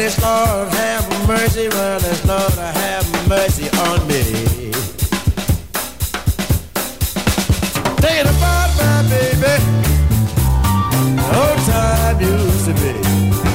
this Lord have mercy, this Lord have mercy on me. Thinking about my baby, old time used to be.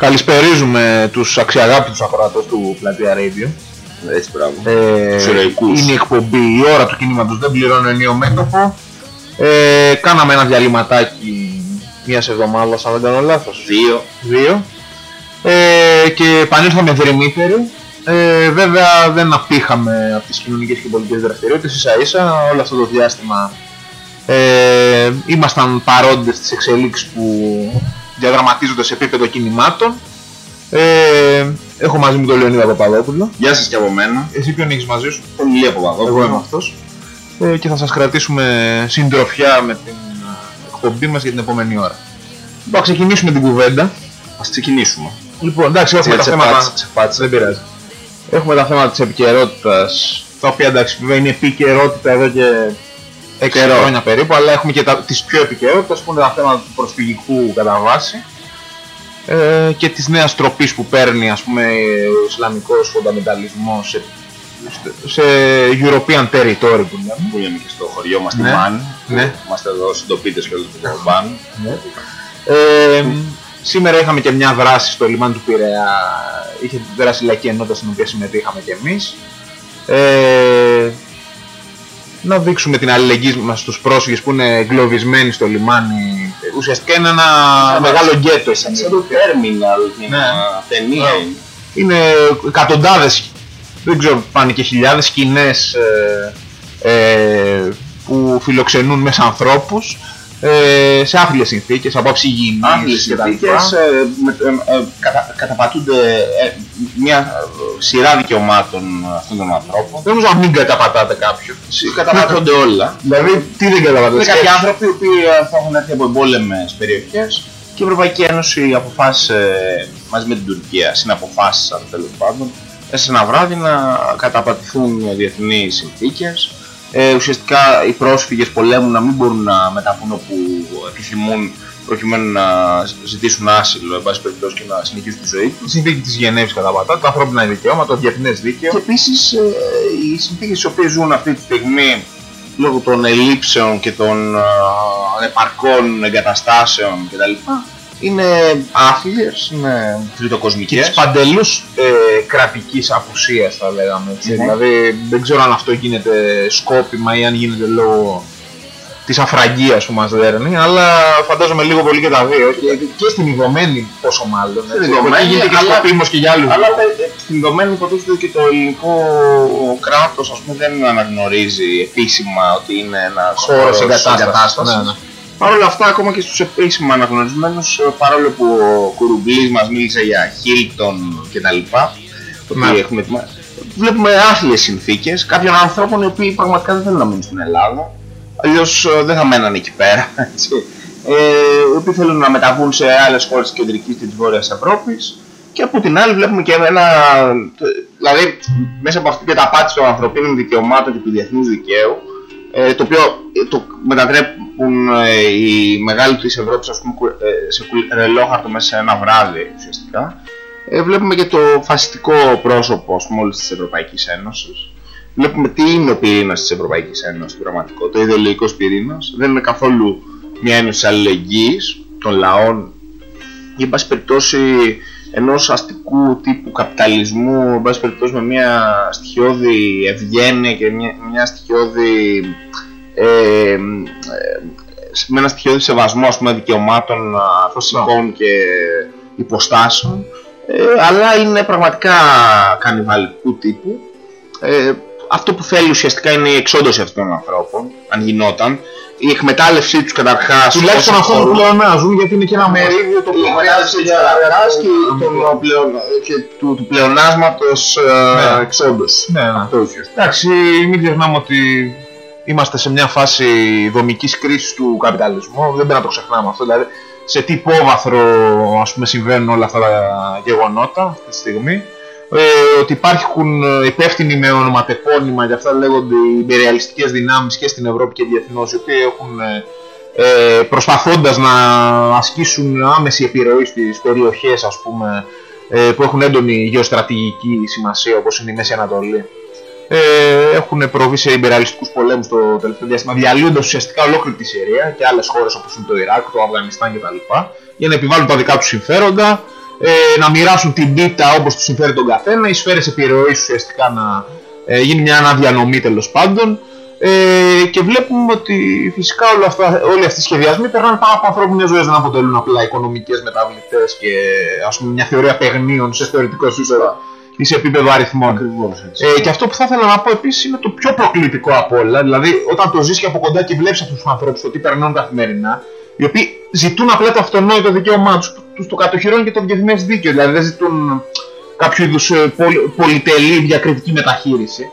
Καλησπερίζουμε τους αξιαγάπητους ακροατές του Πλατεία Radio. Έτσι πράγμα. Ε, Τους ηρωικούς. είναι η εκπομπή η ώρα του κινήματος δεν πληρώνω ενίο μέτωπο. Ε, κάναμε ένα διαλυματάκι μιας εβδομάδας αν δεν κάνω λάθος. Δύο. Δύο. Ε, και επανήλθαμε θερμήθεροι. Ε, βέβαια δεν απήχαμε από τις κοινωνικές και πολιτικές δραστηριότητες ίσα ίσα όλο αυτό το διάστημα ε, ήμασταν παρόντες στις εξελίξεις που διαδραματίζονται σε επίπεδο κινημάτων ε, έχω μαζί μου τον Λεωνίδα Παπαδόπουλο Γεια σας και από μένα. εσύ ποιον έχεις μαζί σου; Τον Ηλία Παπαδόπουλο. εγώ είμαι αυτός ε, και θα σας κρατήσουμε συντροφιά με την ε, εκπομπή μας για την επόμενη ώρα Λοιπόν, θα ξεκινήσουμε την κουβέντα Ας ξεκινήσουμε. Λοιπόν, εντάξει, έχουμε τα σε θέματα. πάτησε, σε πάτησε. Δεν πειράζει. Έχουμε τα θέματα της επικαιρότητας, τα οποία εντάξει, βέβαια είναι επικαιρότητα εδώ και 6 Καιρό. χρόνια περίπου, αλλά έχουμε και τα, τις πιο επικαιρότητες που είναι τα θέματα του προσφυγικού κατά βάση ε, και της νέας τροπής που παίρνει ας πούμε ο Ισλαμικός φονταμενταλισμός σε, σε European territory που λέμε. Που λέμε και στο χωριό μας, στη Ναι. Μαν. Ναι. Είμαστε εδώ συντοπίτες και όλους του Μπαν. Ε, σήμερα είχαμε και μια δράση στο λιμάνι του Πειραιά. Είχε δράση λαϊκή ενότητα στην οποία συμμετείχαμε και εμείς. Ε, να δείξουμε την αλληλεγγύη μας στους πρόσφυγες που είναι εγκλωβισμένοι στο λιμάνι. Ουσιαστικά είναι ένα μεγάλο γκέτο. Σαν το Terminal, Ναι. ταινία Ναι. είναι. Είναι εκατοντάδες, δεν ξέρω πάνε και χιλιάδες σκηνές ε, ε, που φιλοξενούν μέσα ανθρώπους ε, σε άθλιες συνθήκες, από άψη υγιεινής Άγγλες και τα λοιπά. συνθήκες ε, με- ε, ε, κατα- καταπατούνται ε, μια ε, σειρά δικαιωμάτων αυτών των ανθρώπων. Δεν νομίζω να μην καταπατάτε κάποιον. Καταπατώνται όλα. Δηλαδή, τι δεν Είναι καταπατάτε. κάποιοι άνθρωποι οι οποίοι ε, θα έχουν έρθει από εμπόλεμες περιοχές και η Ευρωπαϊκή Ένωση αποφάσισε μαζί με την Τουρκία, συναποφάσισαν τέλος πάντων, μέσα σε ένα βράδυ να καταπατηθούν οι διεθνείς συνθήκες. Ε, ουσιαστικά οι πρόσφυγες πολέμου να μην μπορούν να μεταβούν όπου επιθυμούν προκειμένου να ζητήσουν άσυλο, εν πάση περιπτώσει, και να συνεχίσουν τη ζωή τους. Η συνθήκη της Γενέβης καταπατάται, τα ανθρώπινα δικαιώματα, το διεθνές δίκαιο. Και επίσης ε, οι συνθήκες στις οποίες ζουν αυτή τη στιγμή λόγω των ελλείψεων και των ε, ανεπαρκών εγκαταστάσεων κτλ. είναι άθλιες, είναι και τριτοκοσμικές. της παντελούς ε, κρατικής απουσίας θα λέγαμε έτσι. Ναι. Δηλαδή δεν ξέρω αν αυτό γίνεται σκόπιμα ή αν γίνεται λόγω της αφραγγίας που μας δέρνει αλλά φαντάζομαι λίγο πολύ και τα δύο και, και στην ειδωμένη πόσο μάλλον Στην έτσι. ειδωμένη, Εκεί γίνεται και αλλά- σκοπίμως και για άλλους Αλλά ε, στην δεδομένη υποτίθεται και το ελληνικό κράτος ας πούμε, δεν αναγνωρίζει επίσημα ότι είναι ένα χώρος εγκατάστασης. Ναι, ναι. Παρ' όλα αυτά, ακόμα και στους επίσημα αναγνωρισμένους, ε, παρόλο που ο Κουρουμπλής μας μίλησε για Hilton κτλ. Ναι. Ότι έχουμε ετοιμα- Βλέπουμε άθλιες συνθήκες κάποιων ανθρώπων οι οποίοι πραγματικά δεν θέλουν να μείνουν στην Ελλάδα. Αλλιώς ε, δεν θα μέναν εκεί πέρα. Έτσι. Ε, οι οποίοι θέλουν να μεταβούν σε άλλες χώρες της κεντρικής και της βόρειας Ευρώπης. Και από την άλλη βλέπουμε και ένα, δηλαδή μέσα από αυτή την καταπάτηση των ανθρωπίνων δικαιωμάτων και του διεθνούς δικαίου, ε, το οποίο ε, το μετατρέπουν ε, οι μεγάλοι της Ευρώπης ας πούμε, κου- ε, σε κουρελόχαρτο μέσα σε ένα βράδυ ουσιαστικά. Ε, βλέπουμε και το φασιστικό πρόσωπο ας πούμε, όλης της Ευρωπαϊκής Ένωσης. Βλέπουμε τι είναι ο πυρήνας της Ευρωπαϊκής Ένωσης στην πραγματικότητα, ο ιδεολογικός πυρήνας. Δεν είναι καθόλου μια ένωση αλληλεγγύης των λαών. Ή εν πάση περιπτώσει ενός αστικού τύπου καπιταλισμού εν πάση περιπτώσει με μια στοιχειώδη ευγένεια και μια, μια στοιχειώδη ε, ε, με ένα στοιχειώδη σεβασμό ας πούμε, δικαιωμάτων α, φυσικών και υποστάσεων. Ε, αλλά είναι πραγματικά κανιβαλικού τύπου. Ε, αυτό που θέλει ουσιαστικά είναι η εξόντωση αυτών των ανθρώπων αν γινόταν η εκμετάλλευσή τους καταρχάς Τουλάχιστον όσο αυτό που χωρούν. πλεονάζουν γιατί είναι και ένα μερίδιο το Η οποίο εκμετάλλευση της αγοράς και, των πλεον- και του, του πλεονάσματος ε, Ναι. εξόντωση. Ναι, ναι. Αυτό ουσιαστικά. Εντάξει, μην ξεχνάμε ότι είμαστε σε μια φάση δομικής κρίσης του καπιταλισμού. Δεν πρέπει να το ξεχνάμε αυτό. Δηλαδή, σε τι υπόβαθρο ας πούμε, συμβαίνουν όλα αυτά τα γεγονότα αυτή τη στιγμή. Ε, ότι υπάρχουν ε, υπεύθυνοι με ονοματεπώνυμα και αυτά λέγονται οι υπεριαλιστικές δυνάμεις και στην Ευρώπη και διεθνώς οι οποίοι έχουν ε, ε, προσπαθώντας να ασκήσουν άμεση επιρροή στις περιοχές ας πούμε ε, που έχουν έντονη γεωστρατηγική σημασία όπως είναι η Μέση Ανατολή ε, έχουν προβεί σε υπεραλιστικούς πολέμους το τελευταίο διάστημα διαλύοντας ουσιαστικά ολόκληρη τη Συρία και άλλες χώρες όπως είναι το Ιράκ, το Αφγανιστάν κτλ. για να επιβάλλουν τα δικά τους συμφέροντα ε, να μοιράσουν την πίτα όπως τους συμφέρει τον καθένα, οι σφαίρες επιρροής ουσιαστικά να ε, γίνει μια αναδιανομή τέλος πάντων ε, και βλέπουμε ότι φυσικά όλα αυτά, όλοι αυτοί οι σχεδιασμοί περνάνε πάνω από ανθρώπινες ζωές, δεν αποτελούν απλά οικονομικές μεταβλητές και ας πούμε μια θεωρία παιγνίων σε θεωρητικό επίπεδο ή σε επίπεδο αριθμών. Ακριβώς έτσι. Ε, και αυτό που θα ήθελα να πω επίσης είναι το πιο προκλητικό από όλα. Δηλαδή, όταν το ζεις και από κοντά και βλέπεις αυτούς τους ανθρώπους το τι περνούν καθημερινά, οι οποίοι ζητούν απλά το αυτονόητο δικαίωμά τους, που τους το κατοχυρώνει και το διεθνές δίκαιο. Δηλαδή, δεν ζητούν κάποιο είδους ε, πολυ, πολυτελή διακριτική μεταχείριση.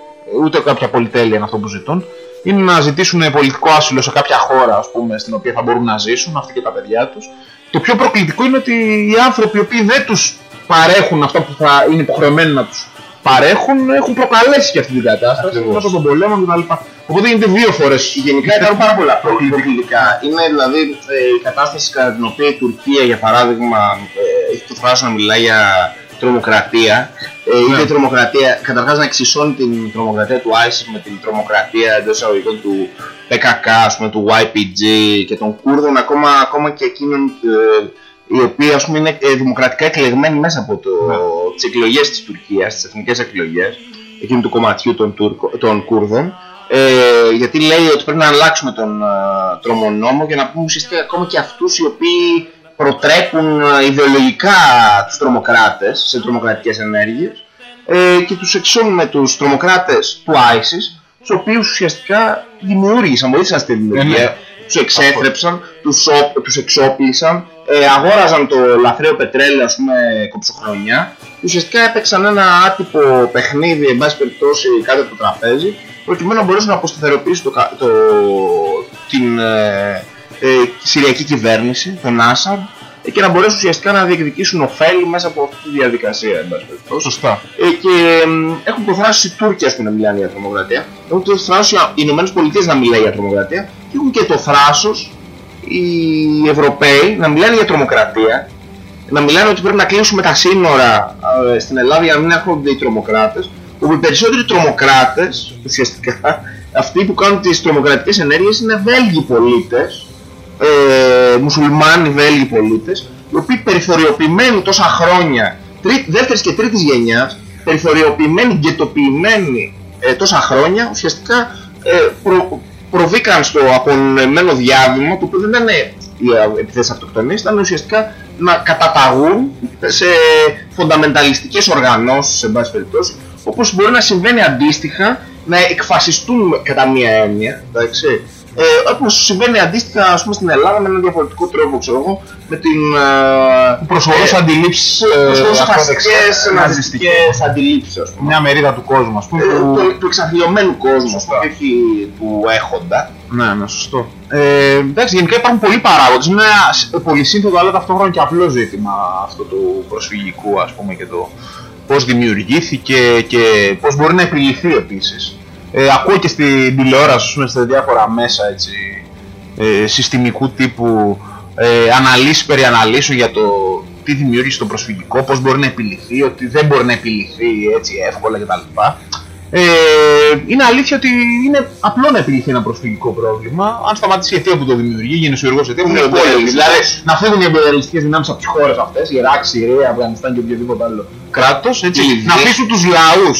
Ούτε κάποια πολυτέλεια είναι αυτό που ζητούν. Είναι να ζητήσουν πολιτικό άσυλο σε κάποια χώρα, ας πούμε, στην οποία θα μπορούν να ζήσουν, αυτοί και τα παιδιά τους. Το πιο προκλητικό είναι ότι οι άνθρωποι οι οποίοι δεν τους παρέχουν αυτό που θα είναι υποχρεωμένοι να τους παρέχουν έχουν προκαλέσει και αυτή την κατάσταση Ακριβώς. μέσω των πολέμων κτλ. Οπότε γίνεται δύο φορές Γενικά υπάρχουν πάρα πολλά προκλητικά. Είναι δηλαδή ε, η κατάσταση κατά την οποία η Τουρκία, για παράδειγμα, ε, έχει το θράσος να μιλάει για τρομοκρατία. Ε, Ναι. είτε τρομοκρατία, καταρχάς να εξισώνει την τρομοκρατία του ISIS με την τρομοκρατία εντός εισαγωγικών του PKK, ας πούμε, του YPG και των Κούρδων, ακόμα, ακόμα και εκείνων ε, οι οποίοι ας πούμε, είναι ε, δημοκρατικά εκλεγμένοι μέσα από το, Ναι. τις εκλογές της Τουρκίας, τις εθνικές εκλογές, εκείνου του κομματιού των, Τουρκο, των Κούρδων, ε, γιατί λέει ότι πρέπει να αλλάξουμε τον ε, τρομονόμο και να πούμε ουσιαστικά ακόμα και αυτούς οι οποίοι προτρέπουν ε, ιδεολογικά τους τρομοκράτες σε τρομοκρατικές ενέργειες ε, και τους εξώνουν με τους τρομοκράτες του ISIS τους οποίους ουσιαστικά δημιούργησαν, βοήθησαν στη δημιουργία, Ε, ναι. τους εξέθρεψαν, τους, ο- τους εξόπλισαν, ε, αγόραζαν το λαθρέο πετρέλαιο ας πούμε κοψοχρονιά και ουσιαστικά έπαιξαν ένα άτυπο παιχνίδι εν πάση περιπτώσει κάτω από το τραπέζι προκειμένου να μπορέσουν να αποσταθεροποιήσουν το, κα- το, την ε, ε, Συριακή κυβέρνηση, τον Άσαντ ε, και να μπορέσουν ουσιαστικά να διεκδικήσουν ωφέλη μέσα από αυτή τη διαδικασία εν πάση περιπτώσει. Σωστά. Ε, και μ, έχουν το θράσος οι Τούρκοι ας πούμε, να μιλάνε για τρομοκρατία. Έχουν το θράσος οι Ηνωμένες Πολιτείες να μιλάνε για τρομοκρατία. Και έχουν και το θράσος οι Ευρωπαίοι να μιλάνε για τρομοκρατία. Να μιλάνε ότι πρέπει να κλείσουμε τα σύνορα ε, στην Ελλάδα για να μην έρχονται οι τρομοκράτες. Όπου οι περισσότεροι τρομοκράτες, ουσιαστικά, αυτοί που κάνουν τις τρομοκρατικές ενέργειες είναι Βέλγοι πολίτες, ε, μουσουλμάνοι Βέλγοι πολίτες, οι οποίοι περιθωριοποιημένοι τόσα χρόνια, τρί, δεύτερης και τρίτης γενιάς, περιθωριοποιημένοι, γκαιτοποιημένοι ε, τόσα χρόνια, ουσιαστικά ε, προ, προβήκαν στο απονεμένο διάδημα, το οποίο δεν ήταν οι ε, επιθέσεις αυτοκτονίας, ήταν ουσιαστικά να καταταγούν σε φονταμενταλιστικές οργανώσεις, σε πάση περιπτώσει, όπως μπορεί να συμβαίνει αντίστοιχα, να εκφασιστούν κατά μία έννοια, εντάξει, Ε, όπως συμβαίνει αντίστοιχα ας πούμε, στην Ελλάδα με έναν διαφορετικό τρόπο, ξέρω εγώ, με την... Ε, Προσωρούς αντιλήψεις ε, προσωρούς ακροδεξιές, φασιστικές, ναζιστικές. ναζιστικές αντιλήψεις, ας πούμε. Μια μερίδα του κόσμου, ας πούμε. Ε, που- του, του εξαθλειωμένου κόσμου, ας πούμε, και όχι του έχοντα. Ναι, ναι, σωστό. Ε, εντάξει, γενικά υπάρχουν πολλοί παράγοντες. Είναι ένα σ- πολυσύνθετο αλλά ταυτόχρονα και απλό ζήτημα αυτό του προσφυγικού, ας πούμε, και το πώς δημιουργήθηκε και πώς μπορεί να επιληθεί επίσης. Ε, ακούω και στην τηλεόραση, ας πούμε, σε διάφορα μέσα έτσι, ε, συστημικού τύπου ε, αναλύσεις περί αναλύσεων για το τι δημιούργησε το προσφυγικό, πώς μπορεί να επιληθεί, ότι δεν μπορεί να επιληθεί έτσι εύκολα κτλ. Ε, είναι αλήθεια ότι είναι απλό να επιληθεί ένα προσφυγικό πρόβλημα. Αν σταματήσει η αιτία που το δημιουργεί, γενεσιουργό αιτίας που είναι Είναι ο πόλεμο. εμπειριαλιστικός. Δηλαδή να φύγουν οι εμπειριαλιστικέ δυνάμεις από τις χώρες αυτές, Ιράκ, Συρία, Αφγανιστάν και οποιοδήποτε άλλο κράτος, Η Λιβύη. να αφήσουν τους λαούς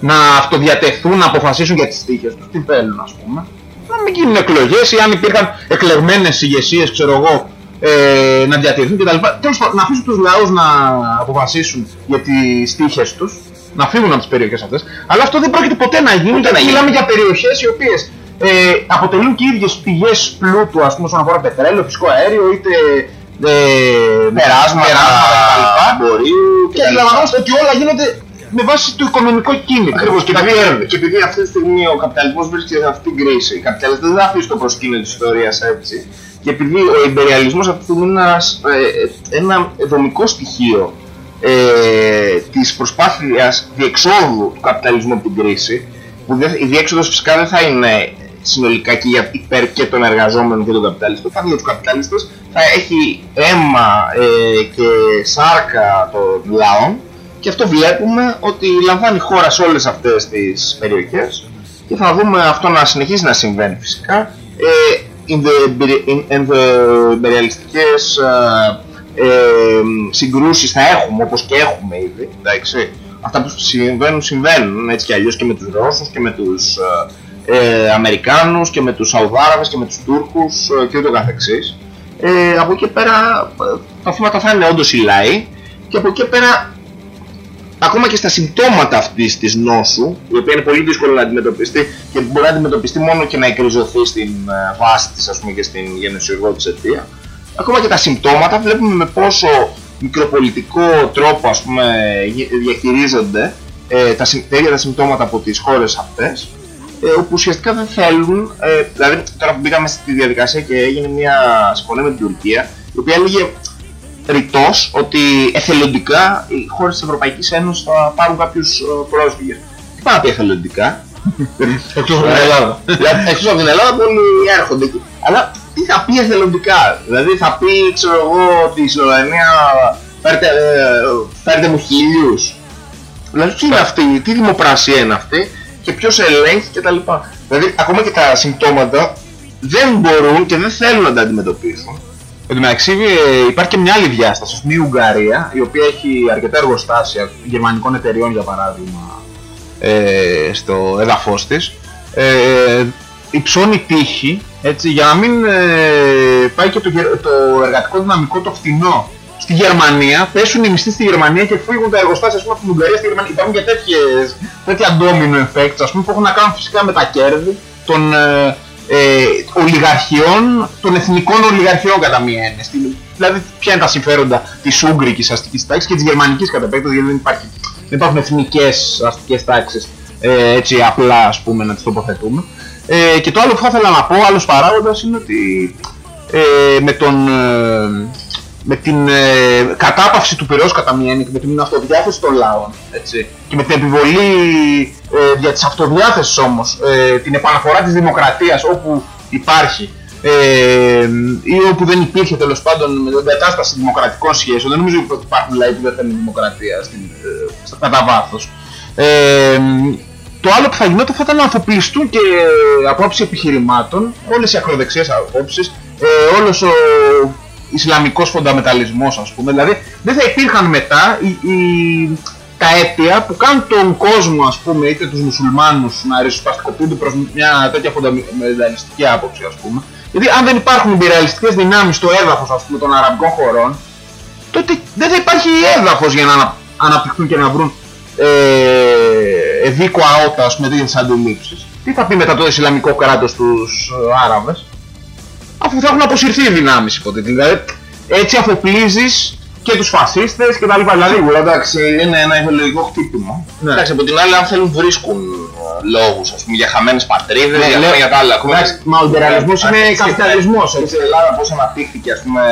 να αυτοδιατεθούν, να αποφασίσουν για τις τύχε τους, τι θέλουν, ας πούμε. Να μην γίνουν εκλογές ή αν υπήρχαν εκλεγμένες ηγεσίες, ξέρω εγώ, ε, να διατηρηθούν κτλ. Τέλος πάντων, να αφήσουν τους λαούς να αποφασίσουν για τις τύχε τους, να φύγουν από τις περιοχές αυτές. Αλλά αυτό δεν πρόκειται ποτέ να γίνει, γιατί γίνει. μιλάμε για περιοχές οι οποίες ε, αποτελούν και οι ίδιες πηγές πλούτου, ας πούμε, όσον αφορά πετρέλαιο, φυσικό αέριο, είτε ε, Περάσματα, κτλ. εμπορίου Και αντιλαμβανόμαστε ότι όλα γίνονται με βάση το οικονομικό κίνητρο. Ακριβώς και τα επειδή, κέρδη. και επειδή αυτή τη στιγμή ο καπιταλισμός βρίσκεται σε αυτήν την κρίση, οι καπιταλιστές δεν θα αφήσουν το προσκήνιο της ιστορίας έτσι. Και επειδή ο υπεριαλισμός αυτή τη στιγμή είναι ένας, ε, ένα δομικό στοιχείο ε, της προσπάθειας διεξόδου του καπιταλισμού από την κρίση, που δεν, η διέξοδος φυσικά δεν θα είναι συνολικά και για υπέρ και των εργαζόμενων και των καπιταλιστών, θα είναι για τους καπιταλιστές, θα έχει αίμα ε, και σάρκα των λαών και αυτό βλέπουμε ότι λαμβάνει χώρα σε όλες αυτές τις περιοχές και θα δούμε αυτό να συνεχίσει να συμβαίνει φυσικά. Ε, ενδοεμπεριαλιστικές ε, ε, συγκρούσεις θα έχουμε όπως και έχουμε ήδη. Εντάξει. Αυτά που συμβαίνουν συμβαίνουν έτσι κι αλλιώς και με τους Ρώσους και με τους ε, ε, Αμερικάνους και με τους Σαουδάραβες και με τους Τούρκους ε, και ούτω καθεξής. Ε, από εκεί πέρα ε, τα θύματα θα είναι όντως οι λαοί και από εκεί πέρα ακόμα και στα συμπτώματα αυτής της νόσου, η οποία είναι πολύ δύσκολο να αντιμετωπιστεί και μπορεί να αντιμετωπιστεί μόνο και να εκριζωθεί στην ε, βάση της ας πούμε και στην γενεσιουργό της αιτία, ακόμα και τα συμπτώματα βλέπουμε με πόσο μικροπολιτικό τρόπο ας πούμε γε- διαχειρίζονται ε, τα, συμ- τα ίδια τα συμπτώματα από τις χώρες αυτές ε, όπου ουσιαστικά δεν θέλουν, ε, δηλαδή τώρα που μπήκαμε στη διαδικασία και έγινε μια συμφωνία με την Τουρκία η οποία έλεγε ρητός ότι εθελοντικά οι χώρες της Ευρωπαϊκής Ένωσης θα πάρουν κάποιους ε, πρόσφυγες. Τι πάνε να πει εθελοντικά; Εκτός από την Ελλάδα. Δηλαδή, Εκτός από την Ελλάδα που όλοι έρχονται εκεί. Αλλά τι θα πει εθελοντικά; Δηλαδή θα πει, ξέρω εγώ, ότι η Σλοβενία φέρτε, ε, φέρτε μου χίλιους. Δηλαδή τι είναι αυτή, τι δημοπρασία είναι αυτή και ποιος ελέγχει κτλ. Δηλαδή ακόμα και τα συμπτώματα δεν μπορούν και δεν θέλουν να τα αντιμετωπίσουν. Εν τω μεταξύ ε, υπάρχει και μια άλλη διάσταση, ας πούμε η Ουγγαρία, η οποία έχει αρκετά εργοστάσια γερμανικών εταιριών για παράδειγμα ε, στο έδαφος της, ε, υψώνει τύχη έτσι, για να μην ε, πάει και το, γε- το εργατικό δυναμικό το φθηνό στη Γερμανία, πέσουν οι μισθοί στη Γερμανία και φύγουν τα εργοστάσια ας πούμε, από την Ουγγαρία στη Γερμανία. Υπάρχουν και τέτοιες, τέτοια domino effects ας πούμε, που έχουν να κάνουν φυσικά με τα κέρδη των ε, ε, ολιγαρχιών, των εθνικών ολιγαρχιών κατά μία έννοια. Στην- Δηλαδή, ποια είναι τα συμφέροντα της Ούγγρικης αστικής τάξης και της Γερμανικής κατά επέκταση, γιατί δεν, υπάρχει, δεν υπάρχουν εθνικές αστικές τάξεις ε, έτσι απλά ας πούμε να τις τοποθετούμε. Ε, και το άλλο που θα ήθελα να πω, άλλος παράγοντας είναι ότι ε, με, τον, ε, με την ε, κατάπαυση του πυρός κατά μία έννοια και με την αυτοδιάθεση των λαών έτσι, και με την επιβολή ε, για της αυτοδιάθεσης όμως ε, την επαναφορά της δημοκρατίας όπου υπάρχει ε, ή όπου δεν υπήρχε τέλος πάντων με την κατάσταση δημοκρατικών σχέσεων δεν νομίζω ότι υπάρχουν λαοί που δεν θέλουν δημοκρατία στην, ε, στα- κατά βάθος. Ε, το άλλο που θα γινόταν θα ήταν να αφοπλιστούν και από άψη επιχειρημάτων όλες οι ακροδεξιές απόψεις, ε, όλος ο Ισλαμικός φονταμεταλισμός ας πούμε, δηλαδή δεν θα υπήρχαν μετά οι, οι- τα αίτια που κάνουν τον κόσμο ας πούμε, είτε τους μουσουλμάνους να ριζοσπαστικοποιούνται προς μια τέτοια φονταμεταλιστική άποψη ας πούμε, γιατί αν δεν υπάρχουν εμπειριαλιστικές δυνάμεις στο έδαφος ας πούμε των αραβικών χωρών, τότε δεν θα υπάρχει έδαφος για να ανα- αναπτυχθούν και να βρουν ε, δίκο αότα ας πούμε τέτοιες αντιλήψεις. τι θα πει μετά το Ισλαμικό κράτος στους ε, Άραβες, αφού θα έχουν αποσυρθεί οι δυνάμεις υποτίθεται. Δηλαδή, έτσι αφοπλίζεις και τους φασίστες και τα λοιπά. Δηλαδή, Σίγουρα εντάξει, είναι ένα ιδεολογικό χτύπημα. Ναι. Εντάξει, από την άλλη, αν θέλουν βρίσκουν ε, λόγους ας πούμε, για χαμένες πατρίδες, Ναι, για, λέω- για τα άλλα. Ακόμα εντάξει, μα ο υπεραλισμός είναι αρχίζει- καπιταλισμός, και έτσι. Στην Ελλάδα πώς αναπτύχθηκε, ας πούμε,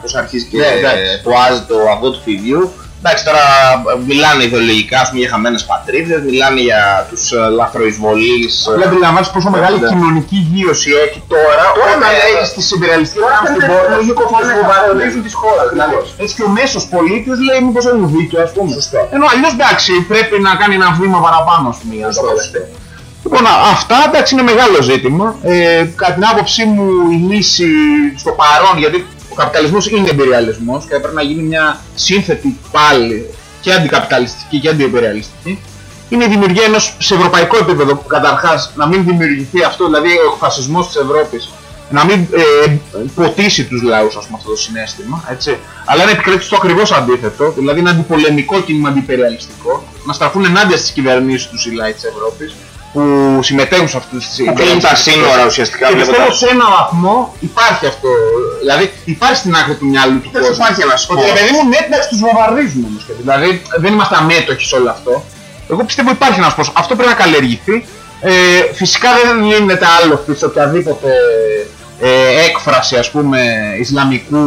πώς αρχίζει και Ναι, εντάξει. ποάζει το αυγό του φιδιού. Εντάξει, τώρα ε, μιλάνε ιδεολογικά ας πούμε, για χαμένες πατρίδες, μιλάνε για τους ε, λαθροεισβολείς. ε, Δηλαδή, αντιλαμβάνεσαι πόσο μεγάλη Ναι. κοινωνική γύρωση έχει τώρα, όταν ναι, έχεις τις συμπεραλιστικές Τώρα δυνάμεις στην φαίνεται πόρτα λογικό που φαίνεται βομβαρδίζουν τις χώρες. Δηλαδή, έτσι και ο μέσος πολίτης λέει μήπως έχουν δίκιο, ας πούμε. Σωστό. Ενώ αλλιώς εντάξει, πρέπει να κάνει ένα βήμα παραπάνω, ας πούμε, για να το Σωστό, αποδεχτεί. Λοιπόν, α- αυτά εντάξει είναι μεγάλο ζήτημα. Ε, κατά την άποψή μου η λύση στο παρόν, γιατί ο καπιταλισμός είναι εμπειριαλισμός και πρέπει να γίνει μια σύνθετη πάλι και αντικαπιταλιστική και αντιεμπειριαλιστική, είναι η δημιουργία ενός σε ευρωπαϊκό επίπεδο που καταρχάς να μην δημιουργηθεί αυτό, δηλαδή ο φασισμός της Ευρώπης να μην ε, ποτίσει τους λαούς ας πούμε, αυτό το συνέστημα, έτσι, αλλά να επικρατήσει το ακριβώς αντίθετο, δηλαδή ένα αντιπολεμικό κίνημα αντιπεριαλιστικό, να στραφούν ενάντια στις κυβερνήσεις τους οι λαοί της Ευρώπης, που συμμετέχουν σε αυτές τις Που κλείνουν τα σύνορα ουσιαστικά. και βλέποντας- πιστεύω σε ένα βαθμό υπάρχει αυτό. Δηλαδή υπάρχει στην άκρη του μυαλού του Εντάξει, κόσμου. υπάρχει ένας Ότι χώρος. ρε παιδί μου, ναι, εντάξει, τους βομβαρδίζουν όμως. και Δηλαδή δεν είμαστε αμέτωχοι σε όλο αυτό. Εγώ πιστεύω υπάρχει ένας πώς. Αυτό πρέπει να καλλιεργηθεί. Ε, φυσικά δεν γίνεται άλλο σε οποιαδήποτε ε, έκφραση ας πούμε Ισλαμικού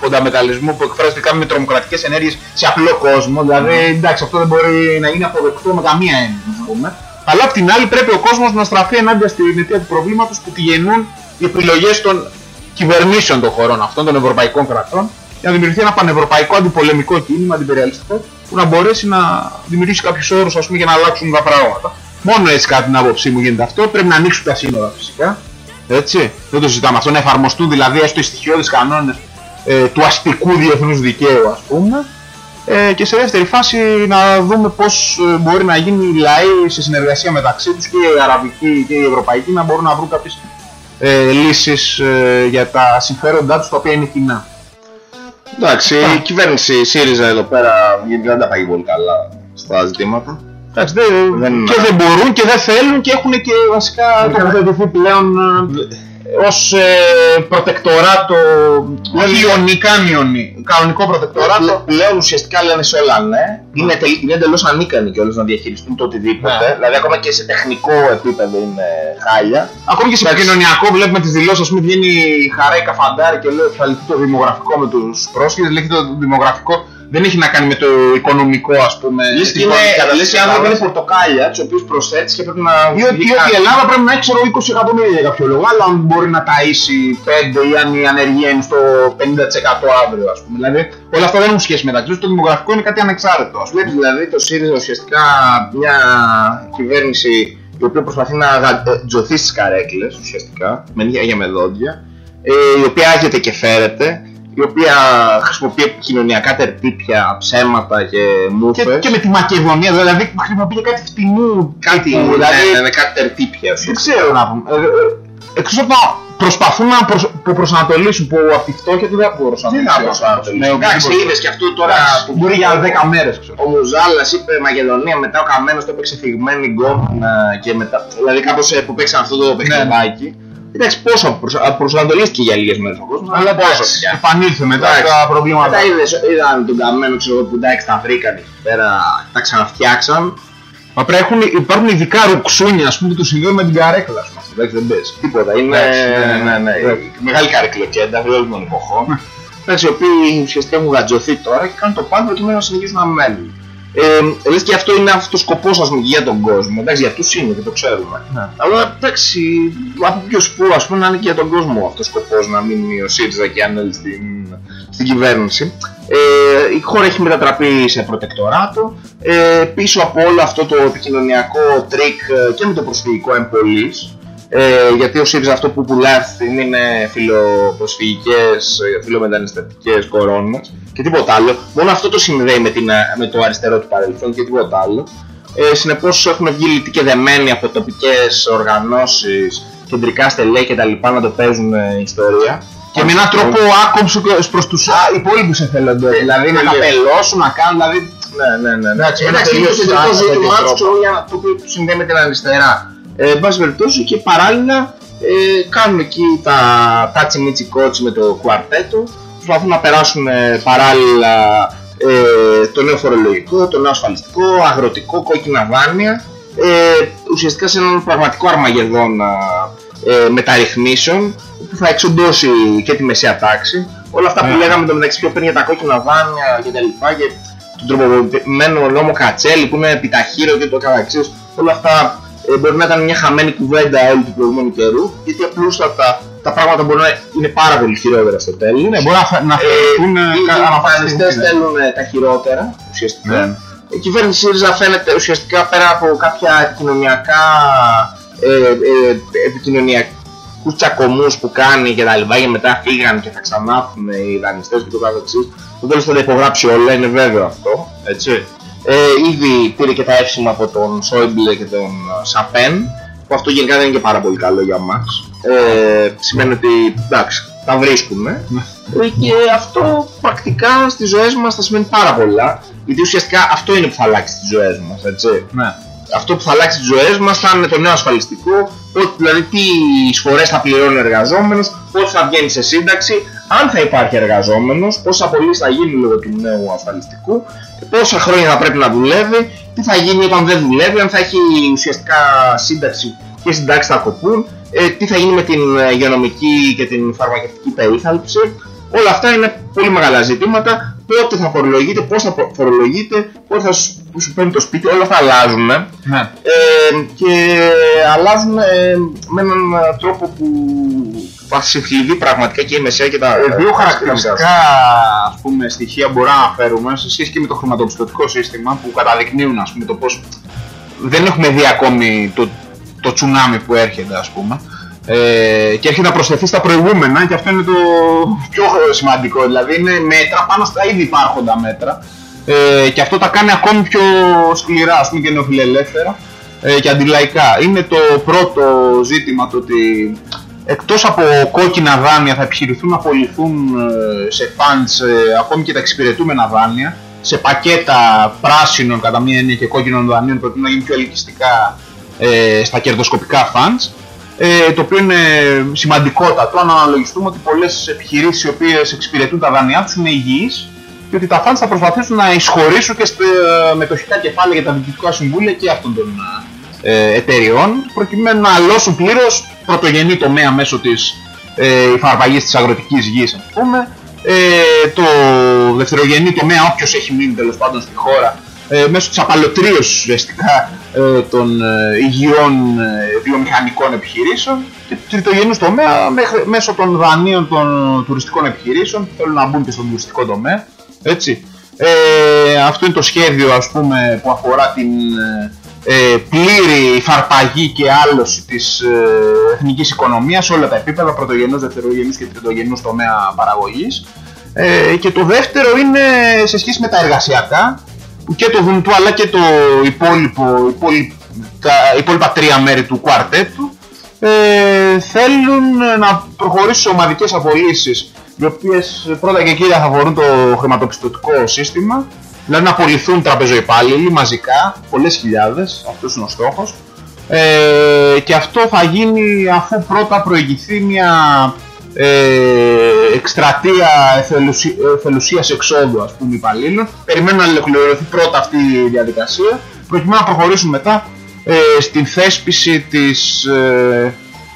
φονταμεταλισμού που εκφράζεται κάπου με τρομοκρατικές ενέργειες σε απλό κόσμο. Δηλαδή εντάξει αυτό δεν μπορεί να είναι αποδεκτό με καμία έννοια ας πούμε. Αλλά απ' την άλλη πρέπει ο κόσμος να στραφεί ενάντια στην αιτία του προβλήματος που τη γεννούν οι επιλογές των κυβερνήσεων των χωρών αυτών, των ευρωπαϊκών κρατών, για να δημιουργηθεί ένα πανευρωπαϊκό αντιπολεμικό κίνημα, αντιπεριαλιστικό, που να μπορέσει να δημιουργήσει κάποιους όρους για να αλλάξουν τα πράγματα. Μόνο έτσι, κατά την άποψή μου, γίνεται αυτό. Πρέπει να ανοίξουν τα σύνορα φυσικά. Έτσι. Δεν το συζητάμε αυτό. Να εφαρμοστούν δηλαδή έστω οι στοιχειώδεις κανόνες ε, του αστικού διεθνούς δικαίου, ας πούμε. Ε, και σε δεύτερη φάση να δούμε πώς ε, μπορεί να γίνει οι λαοί σε συνεργασία μεταξύ τους και η αραβική και η ευρωπαϊκή να μπορούν να βρουν κάποιες ε, λύσεις ε, για τα συμφέροντά τους τα οποία είναι κοινά. Εντάξει, η κυβέρνηση ΣΥΡΙΖΑ εδώ πέρα γενικά δεν τα πάει πολύ καλά στα ζητήματα. Εντάξει, δεν, Δεν- και δεν μπορούν και δεν θέλουν και έχουν και βασικά τοποθετηθεί πλέον ε, ως ε, προτεκτοράτο, όχι ιονικά μειονί, κανονικό προτεκτοράτο. Πλέ- Πλέον ουσιαστικά λένε σε όλα ναι. Είναι, τελ- είναι εντελώς ανίκανοι κιόλας να διαχειριστούν το οτιδήποτε. Ναι. Δηλαδή, ακόμα και σε τεχνικό επίπεδο είναι χάλια. Ακόμη και σε επικοινωνιακό βλέπουμε τις δηλώσεις, ας πούμε βγαίνει η Χαρά η Καφαντάρη και λέει ότι θα λυθεί το δημογραφικό με τους πρόσφυγες, λέει ότι το δημογραφικό δεν έχει να κάνει με το οικονομικό ας πούμε. Λες της και είναι, οικονομικής λες και οι κατάστασης άνθρωποι είναι της πορτοκάλια, τους οποίους προσθέτεις και πρέπει να... Ή ότι, ή ότι η Ελλάδα πρέπει να έχει ξέρω 20 εκατομμύρια για κάποιο λόγο, αλλά αν μπορεί να ταΐσει 5 ή αν η ανεργία είναι στο 50% αύριο, ας πούμε. Δηλαδή όλα αυτά δεν έχουν σχέση μεταξύ τους, το δημογραφικό είναι κάτι ανεξάρτητο. Ας πούμε. Βλέπεις δηλαδή το ΣΥΡΙΖΑ ουσιαστικά μια κυβέρνηση η οποία προσπαθεί να γα- ε, τζωθεί στις καρέκλες ουσιαστικά, με νύχια για με δόντια, ε, η οποία άγεται και φέρεται, η οποία χρησιμοποιεί επικοινωνιακά τερτύπια, ψέματα και Και, μούφες. και με τη Μακεδονία, δηλαδή χρησιμοποιεί κάτι φτηνού. κάτι, τύπου, δηλαδή, δηλαδή ναι, ναι, κάτι τερτύπια δεν ουσιαστικά. ξέρω να πούμε. Ε, ε, Εκτός από να προσπαθούν να προσ, που προσανατολίσουν που από τη φτώχεια του δεν Τι προσανατολίσουν. να προσανατολίσουν. Ναι, Εντάξει, οποιοδήποτε. είδες και αυτό τώρα που Μπορεί για 10 μέρες, ξέρω. Ο Μουζάλας είπε Μακεδονία, μετά ο Καμένος το έπαιξε φυγμένη γκόμενα και μετά. Δηλαδή κάπως ε, που παίξαν αυτό το παιχνιδάκι. Εντάξει, πόσο προσα- προσανατολίστηκε για λίγες μέρες ο κόσμος, αλλά πόσο πια. Επανήλθε μετά Εντάξει. τα προβλήματα. Μετά είδες, είδαν τον Καμένο ξέρω εγώ, που εντάξει τα βρήκαν εκεί πέρα, τα ξαναφτιάξαν. Μα πρέπει έχουν, υπάρχουν ειδικά ρουξούνια ας πούμε, που του συνδέουν με την καρέκλα. Ας πούμε. Εντάξει, δεν παίζει. Τίποτα, είναι Εντάξει, ναι, ναι, ναι, εντάξει. μεγάλη καρεκλοκέντα όλων των εποχών. Εντάξει, οι οποίοι ουσιαστικά έχουν γατζωθεί τώρα και κάνουν το πάντα προκειμένου να συνεχίσουν να μένουν. Ε, λες και αυτό είναι αυτός ο σκοπός ας πούμε για τον κόσμο, εντάξει για τους είναι και το ξέρουμε. Ναι. Αλλά εντάξει, από ποιος σπου ας πούμε να είναι και για τον κόσμο αυτός ο σκοπός να μείνει ο ΣΥΡΙΖΑ και αν στην, στην κυβέρνηση. Ε, η χώρα έχει μετατραπεί σε προτεκτοράτο. Ε, πίσω από όλο αυτό το επικοινωνιακό τρικ ε, και με το προσφυγικό εν πολλοίς, ε, γιατί ο ΣΥΡΙΖΑ αυτό που πουλάει αυτή τη στιγμή είναι φιλοπροσφυγικές, ε, φιλομεταναστευτικές κορώνες και τίποτα άλλο. Μόνο αυτό το συνδέει με, την, ε, με το αριστερό του παρελθόν και τίποτα άλλο. Ε, συνεπώς έχουν βγει λυτοί και δεμένοι από τοπικές οργανώσεις, κεντρικά στελέχη και τα λοιπά να το παίζουν ε, ιστορία. Και με έναν τρόπο άκομψο προς τους α, υπόλοιπους εθελοντές. Δηλαδή να τελείως. καπελώσουν, να κάνουν, δηλαδή Ναι, ναι, ναι. Εντάξει, Εντάξει, ένα είναι το τελείως κεντρικό άσχετο ζήτημά τρόπο. του ξέρω, για το οποίο του συνδέει με την αριστερά. Ε, εν πάση περιπτώσει και παράλληλα ε, κάνουν εκεί τα τάτσι μίτσι κότσι με το κουαρτέτο προσπαθούν να περάσουν ε, παράλληλα ε, το νέο φορολογικό, το νέο ασφαλιστικό, αγροτικό, κόκκινα δάνεια ε, ουσιαστικά σε έναν πραγματικό αρμαγεδόνα ε, μεταρρυθμίσεων που θα εξοντώσει και τη μεσαία τάξη. Όλα αυτά που Ναι. λέγαμε το μεταξύ ποιο παίρνει για τα κόκκινα δάνεια και τα λοιπά και τον τροποποιημένο νόμο Κατσέλη που είναι επιταχύρω και το καθεξής όλα αυτά ε, μπορεί να ήταν μια χαμένη κουβέντα όλη του προηγούμενου καιρού γιατί απλούστατα τα πράγματα μπορεί να είναι πάρα πολύ χειρότερα στο τέλος Ναι, μπορεί να φε- να ε, φερθούν οι ανά πάσα εμφανιστές στιγμή. θέλουν ε, τα χειρότερα ουσιαστικά. Ναι. Η κυβέρνηση ΣΥΡΙΖΑ φαίνεται ουσιαστικά πέρα από κάποια επικοινωνιακά ε, ε, επικοινωνιακούς τσακωμούς που κάνει και τα λοιπά και μετά φύγαν και θα ξανάρθουν οι δανειστές και το καθεξής το τέλος θα τα υπογράψει όλα, είναι βέβαιο αυτό, έτσι. Ε, ήδη πήρε και τα εύσημα από τον Σόιμπλε και τον ε, Σαπέν που αυτό γενικά δεν είναι και πάρα πολύ καλό για μας. Ε, σημαίνει ότι εντάξει, τα βρίσκουμε. Ε, και αυτό πρακτικά στις ζωές μας θα σημαίνει πάρα πολλά γιατί ουσιαστικά αυτό είναι που θα αλλάξει τις ζωές μας, έτσι. Ναι. Αυτό που θα αλλάξει τις ζωές μας θα είναι το νέο ασφαλιστικό, πότε, δηλαδή τι εισφορές θα πληρώνει ο εργαζόμενος, πότε θα βγαίνει σε σύνταξη, αν θα υπάρχει εργαζόμενος, πόσα απολύσεις θα γίνει λόγω του νέου ασφαλιστικού, πόσα χρόνια θα πρέπει να δουλεύει, τι θα γίνει όταν δεν δουλεύει, αν θα έχει ουσιαστικά σύνταξη και συντάξει θα κοπούν, ε, τι θα γίνει με την ε, υγειονομική και την φαρμακευτική περίθαλψη. Όλα αυτά είναι πολύ μεγάλα ζητήματα. Πότε θα φορολογείτε, πώς θα φορολογείτε, πότε θα σου, σου παίρνει το σπίτι, όλα αυτά αλλάζουν. Ναι. Ε, και αλλάζουν ε, με έναν ε, τρόπο που θα συμφιλειβεί πραγματικά και η μεσαία και τα Ε, Δύο τα χαρακτηριστικά ας πούμε, στοιχεία μπορούμε να αναφέρουμε σε σχέση και με το χρηματοπιστωτικό σύστημα που καταδεικνύουν ας πούμε, το πώς δεν έχουμε δει ακόμη το, το τσουνάμι που έρχεται ας πούμε ε, και έρχεται να προσθεθεί στα προηγούμενα και αυτό είναι το πιο σημαντικό δηλαδή είναι μέτρα πάνω στα ήδη υπάρχοντα μέτρα ε, και αυτό τα κάνει ακόμη πιο σκληρά ας πούμε και νεοφιλελεύθερα. Ε, και αντιλαϊκά. Είναι το πρώτο ζήτημα το ότι εκτός από κόκκινα δάνεια θα επιχειρηθούν να απολυθούν ε, σε funds ε, ακόμη και τα εξυπηρετούμενα δάνεια σε πακέτα πράσινων κατά μία έννοια και κόκκινων δανείων προκειμένου να γίνουν πιο ελκυστικά ε, στα κερδοσκοπικά funds. Ε, το οποίο είναι σημαντικότατο αν αναλογιστούμε ότι πολλές επιχειρήσεις οι οποίες εξυπηρετούν τα δάνειά τους είναι υγιείς και ότι τα funds θα προσπαθήσουν να εισχωρήσουν και στα μετοχικά κεφάλαια για τα διοικητικά συμβούλια και αυτών των ε, εταιριών προκειμένου να αλώσουν πλήρως πρωτογενή τομέα μέσω της ε, υφαρπαγής της αγροτικής γης ας πούμε. Ε, το δευτερογενή τομέα όποιος έχει μείνει τέλος πάντων στη χώρα ε, μέσω της απαλωτρίωσης ουσιαστικά ε, των ε, υγιών ε, βιομηχανικών επιχειρήσεων και του τριτογενούς τομέα μέχρι, μέσω των δανείων των τουριστικών επιχειρήσεων που θέλουν να μπουν και στον τουριστικό τομέα έτσι. Ε, αυτό είναι το σχέδιο ας πούμε που αφορά την ε, πλήρη υφαρπαγή και άλωση της ε, εθνικής οικονομίας σε όλα τα επίπεδα, πρωτογενούς, δευτερογενούς και τριτογενούς τομέα παραγωγής. Ε, και το δεύτερο είναι σε σχέση με τα εργασιακά, που και το Δουνουτού αλλά και το υπόλοιπο, υπόλοιπα, τα υπόλοιπα τρία μέρη του κουαρτέτου ε, θέλουν να προχωρήσουν σε ομαδικές απολύσεις οι οποίες πρώτα και κύρια θα αφορούν το χρηματοπιστωτικό σύστημα. Δηλαδή να απολυθούν τραπεζοϊπάλληλοι μαζικά, πολλές χιλιάδες, αυτός είναι ο στόχος. Ε, και αυτό θα γίνει αφού πρώτα προηγηθεί μια ε, εκστρατεία εθελουσι, εθελουσίας εξόδου ας πούμε υπαλλήλων. Περιμένουν να ολοκληρωθεί πρώτα αυτή η διαδικασία προκειμένου να προχωρήσουν μετά ε, στην θέσπιση της, ε,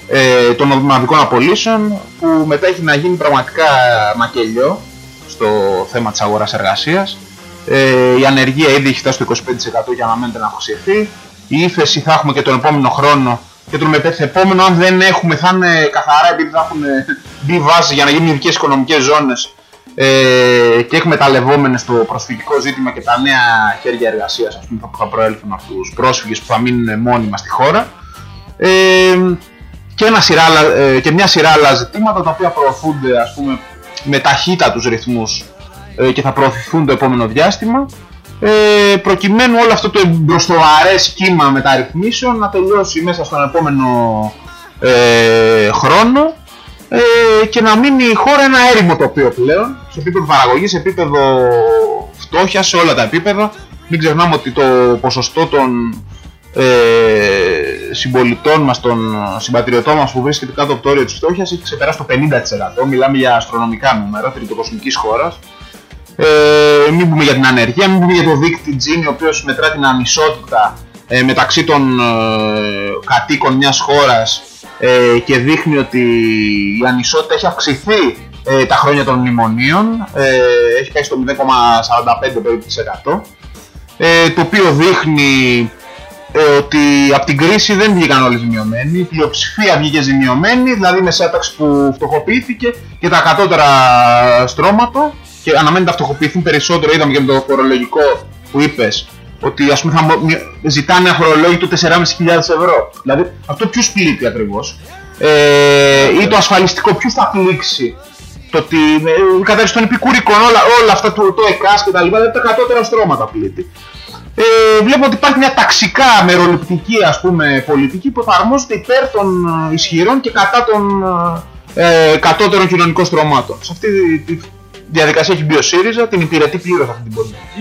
ε, των ομαδικών απολύσεων που μετά έχει να γίνει πραγματικά μακελιό στο θέμα της αγοράς εργασίας. Ε, η ανεργία ήδη έχει φτάσει στο 25% και αναμένεται να αυξηθεί. Η ύφεση θα έχουμε και τον επόμενο χρόνο και τον επόμενο αν δεν έχουμε θα είναι καθαρά επειδή θα έχουν μπει βάση για να γίνουν ειδικές οικονομικές ζώνες ε, και εκμεταλλευόμενες στο προσφυγικό ζήτημα και τα νέα χέρια εργασίας ας πούμε, που θα προέλθουν από τους πρόσφυγες που θα μείνουν μόνιμα στη χώρα. Ε, και, ένα σειρά, ε, και μια σειρά άλλα ζητήματα τα οποία προωθούνται ας πούμε, με ταχύτατους ρυθμούς ε, και θα προωθηθούν το επόμενο διάστημα ε, προκειμένου όλο αυτό το μπροστοβαρές κύμα μεταρρυθμίσεων να τελειώσει μέσα στον επόμενο ε, χρόνο ε, και να μείνει η χώρα ένα έρημο τοπίο πλέον σε επίπεδο παραγωγής, σε επίπεδο φτώχεια, σε όλα τα επίπεδα. Μην ξεχνάμε ότι το ποσοστό των ε, συμπολιτών μας, των συμπατριωτών μας που βρίσκεται κάτω από το όριο της φτώχειας έχει ξεπεράσει το 50%. Μιλάμε για αστρονομικά νούμερα, τριτοκοσμικής χώρας. Ε, μην πούμε για την ανεργία, μην πούμε για το δίκτυ Gini, ο οποίος μετρά την ανισότητα ε, μεταξύ των ε, κατοίκων μιας χώρας ε, και δείχνει ότι η ανισότητα έχει αυξηθεί ε, τα χρόνια των μνημονίων, ε, έχει πάει στο 0,45 περίπου ε, το οποίο δείχνει ε, ότι από την κρίση δεν βγήκαν όλοι ζημιωμένοι, η πλειοψηφία βγήκε ζημιωμένη, δηλαδή η μεσαία τάξη που φτωχοποιήθηκε και τα κατώτερα στρώματα και αναμένεται να φτωχοποιηθούν περισσότερο, είδαμε και με το φορολογικό που είπες, ότι ας πούμε θα ζητάνε ένα φορολόγητο 4.500 ευρώ. Δηλαδή αυτό ποιους πλήττει ακριβώς; Ε, ή το ασφαλιστικό ποιους θα πλήξει; Το ότι ε, η κατάρριξη των επικουρικών, όλα, όλα αυτά το, το ΕΚΑΣ και τα λοιπά, δηλαδή τα κατώτερα στρώματα πλήττει. Ε, βλέπω ότι υπάρχει μια ταξικά μεροληπτική ας πούμε πολιτική που εφαρμόζεται υπέρ των ε, ισχυρών και κατά των ε, κατώτερων κοινωνικών στρωμάτων. Σε αυτή τη διαδικασία έχει μπει ο ΣΥΡΙΖΑ, την υπηρετεί πλήρως αυτή την πολιτική.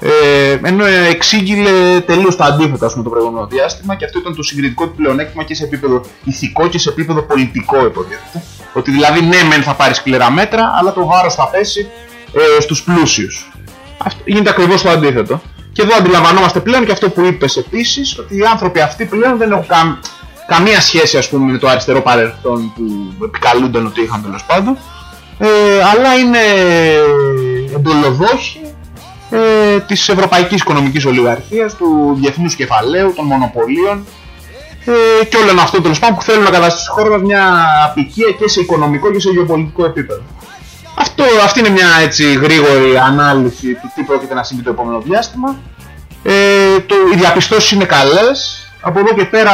Ε, ενώ εξήγηλε τελείως το αντίθετο πούμε, το προηγούμενο διάστημα και αυτό ήταν το συγκριτικό του πλεονέκτημα και σε επίπεδο ηθικό και σε επίπεδο πολιτικό υποτίθεται. Ότι δηλαδή ναι, μεν θα πάρει σκληρά μέτρα, αλλά το βάρος θα πέσει ε, στους πλούσιους. Αυτό γίνεται ακριβώς το αντίθετο. Και εδώ αντιλαμβανόμαστε πλέον και αυτό που είπες επίσης, ότι οι άνθρωποι αυτοί πλέον δεν έχουν κα, καμία σχέση ας πούμε, με το αριστερό παρελθόν που επικαλούνται ότι είχαν τέλος πάντων. Ε, αλλά είναι εντολοδόχοι ε, της ευρωπαϊκής οικονομικής ολιγαρχίας, του διεθνούς κεφαλαίου, των μονοπωλίων ε, και όλων αυτών τέλος πάντων που θέλουν να καταστήσουν στη χώρα μας μια απικία και σε οικονομικό και σε γεωπολιτικό επίπεδο. Αυτό, αυτή είναι μια έτσι γρήγορη ανάλυση του τι πρόκειται να συμβεί το επόμενο διάστημα. Ε, το, οι διαπιστώσεις είναι καλές. Από εδώ και πέρα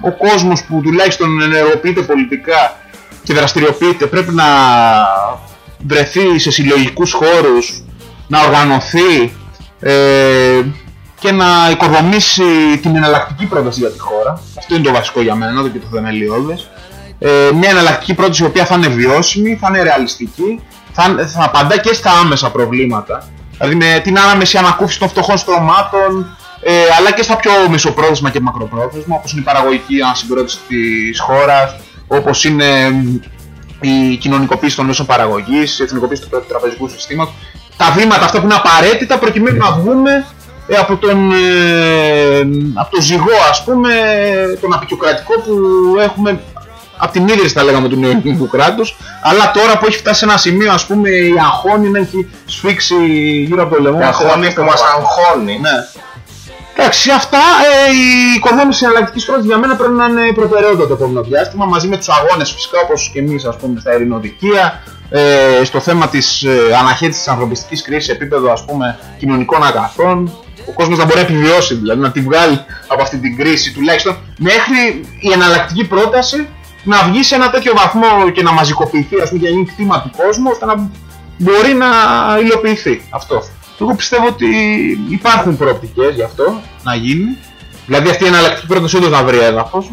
ο κόσμος που τουλάχιστον ενεργοποιείται πολιτικά και δραστηριοποιείται πρέπει να βρεθεί σε συλλογικούς χώρους να οργανωθεί ε, και να οικοδομήσει την εναλλακτική πρόταση για τη χώρα. Αυτό είναι το βασικό για μένα, και το θεμελιώδες. Ε, μια εναλλακτική πρόταση η οποία θα είναι βιώσιμη, θα είναι ρεαλιστική, θα, θα απαντά και στα άμεσα προβλήματα. Δηλαδή με την άμεση ανακούφιση των φτωχών στρωμάτων, ε, αλλά και στα πιο μεσοπρόθεσμα και μακροπρόθεσμα, όπως είναι η παραγωγική ανασυγκρότηση της χώρας, όπως είναι η κοινωνικοποίηση των μέσων παραγωγής, η εθνικοποίηση του τραπεζικού συστήματος τα βήματα αυτά που είναι απαραίτητα προκειμένου να βγούμε ε, από, τον, ε, από το ζυγό ας πούμε τον απεικιοκρατικό που έχουμε από την ίδρυση θα λέγαμε του νεοελληνικού κράτους. Αλλά τώρα που έχει φτάσει σε ένα σημείο ας πούμε η αγχώνη να έχει σφίξει γύρω από το λαιμό. Η αγχώνη που μας αγχώνει. Ναι. Εντάξει, αυτά ε, η οικοδόμηση εναλλακτικής πρώτη για μένα πρέπει να είναι προτεραιότητα το επόμενο διάστημα μαζί με τους αγώνες φυσικά όπως και εμείς ας πούμε στα ειρηνοδικεία, ε, στο θέμα της ε, αναχέτησης της ανθρωπιστικής κρίσης σε επίπεδο ας πούμε κοινωνικών αγαθών. Ο κόσμος να μπορεί να επιβιώσει δηλαδή να τη βγάλει από αυτή την κρίση τουλάχιστον. Μέχρι η εναλλακτική πρόταση να βγεις σε ένα τέτοιο βαθμό και να μαζικοποιηθεί ας πούμε για να γίνει κτήμα του κόσμου ώστε να μπορεί να υλοποιηθεί αυτό. Εγώ πιστεύω ότι υπάρχουν προοπτικές γι' αυτό να γίνει δηλαδή αυτή η εναλλακτική πρόταση όντως να βρει έδαφος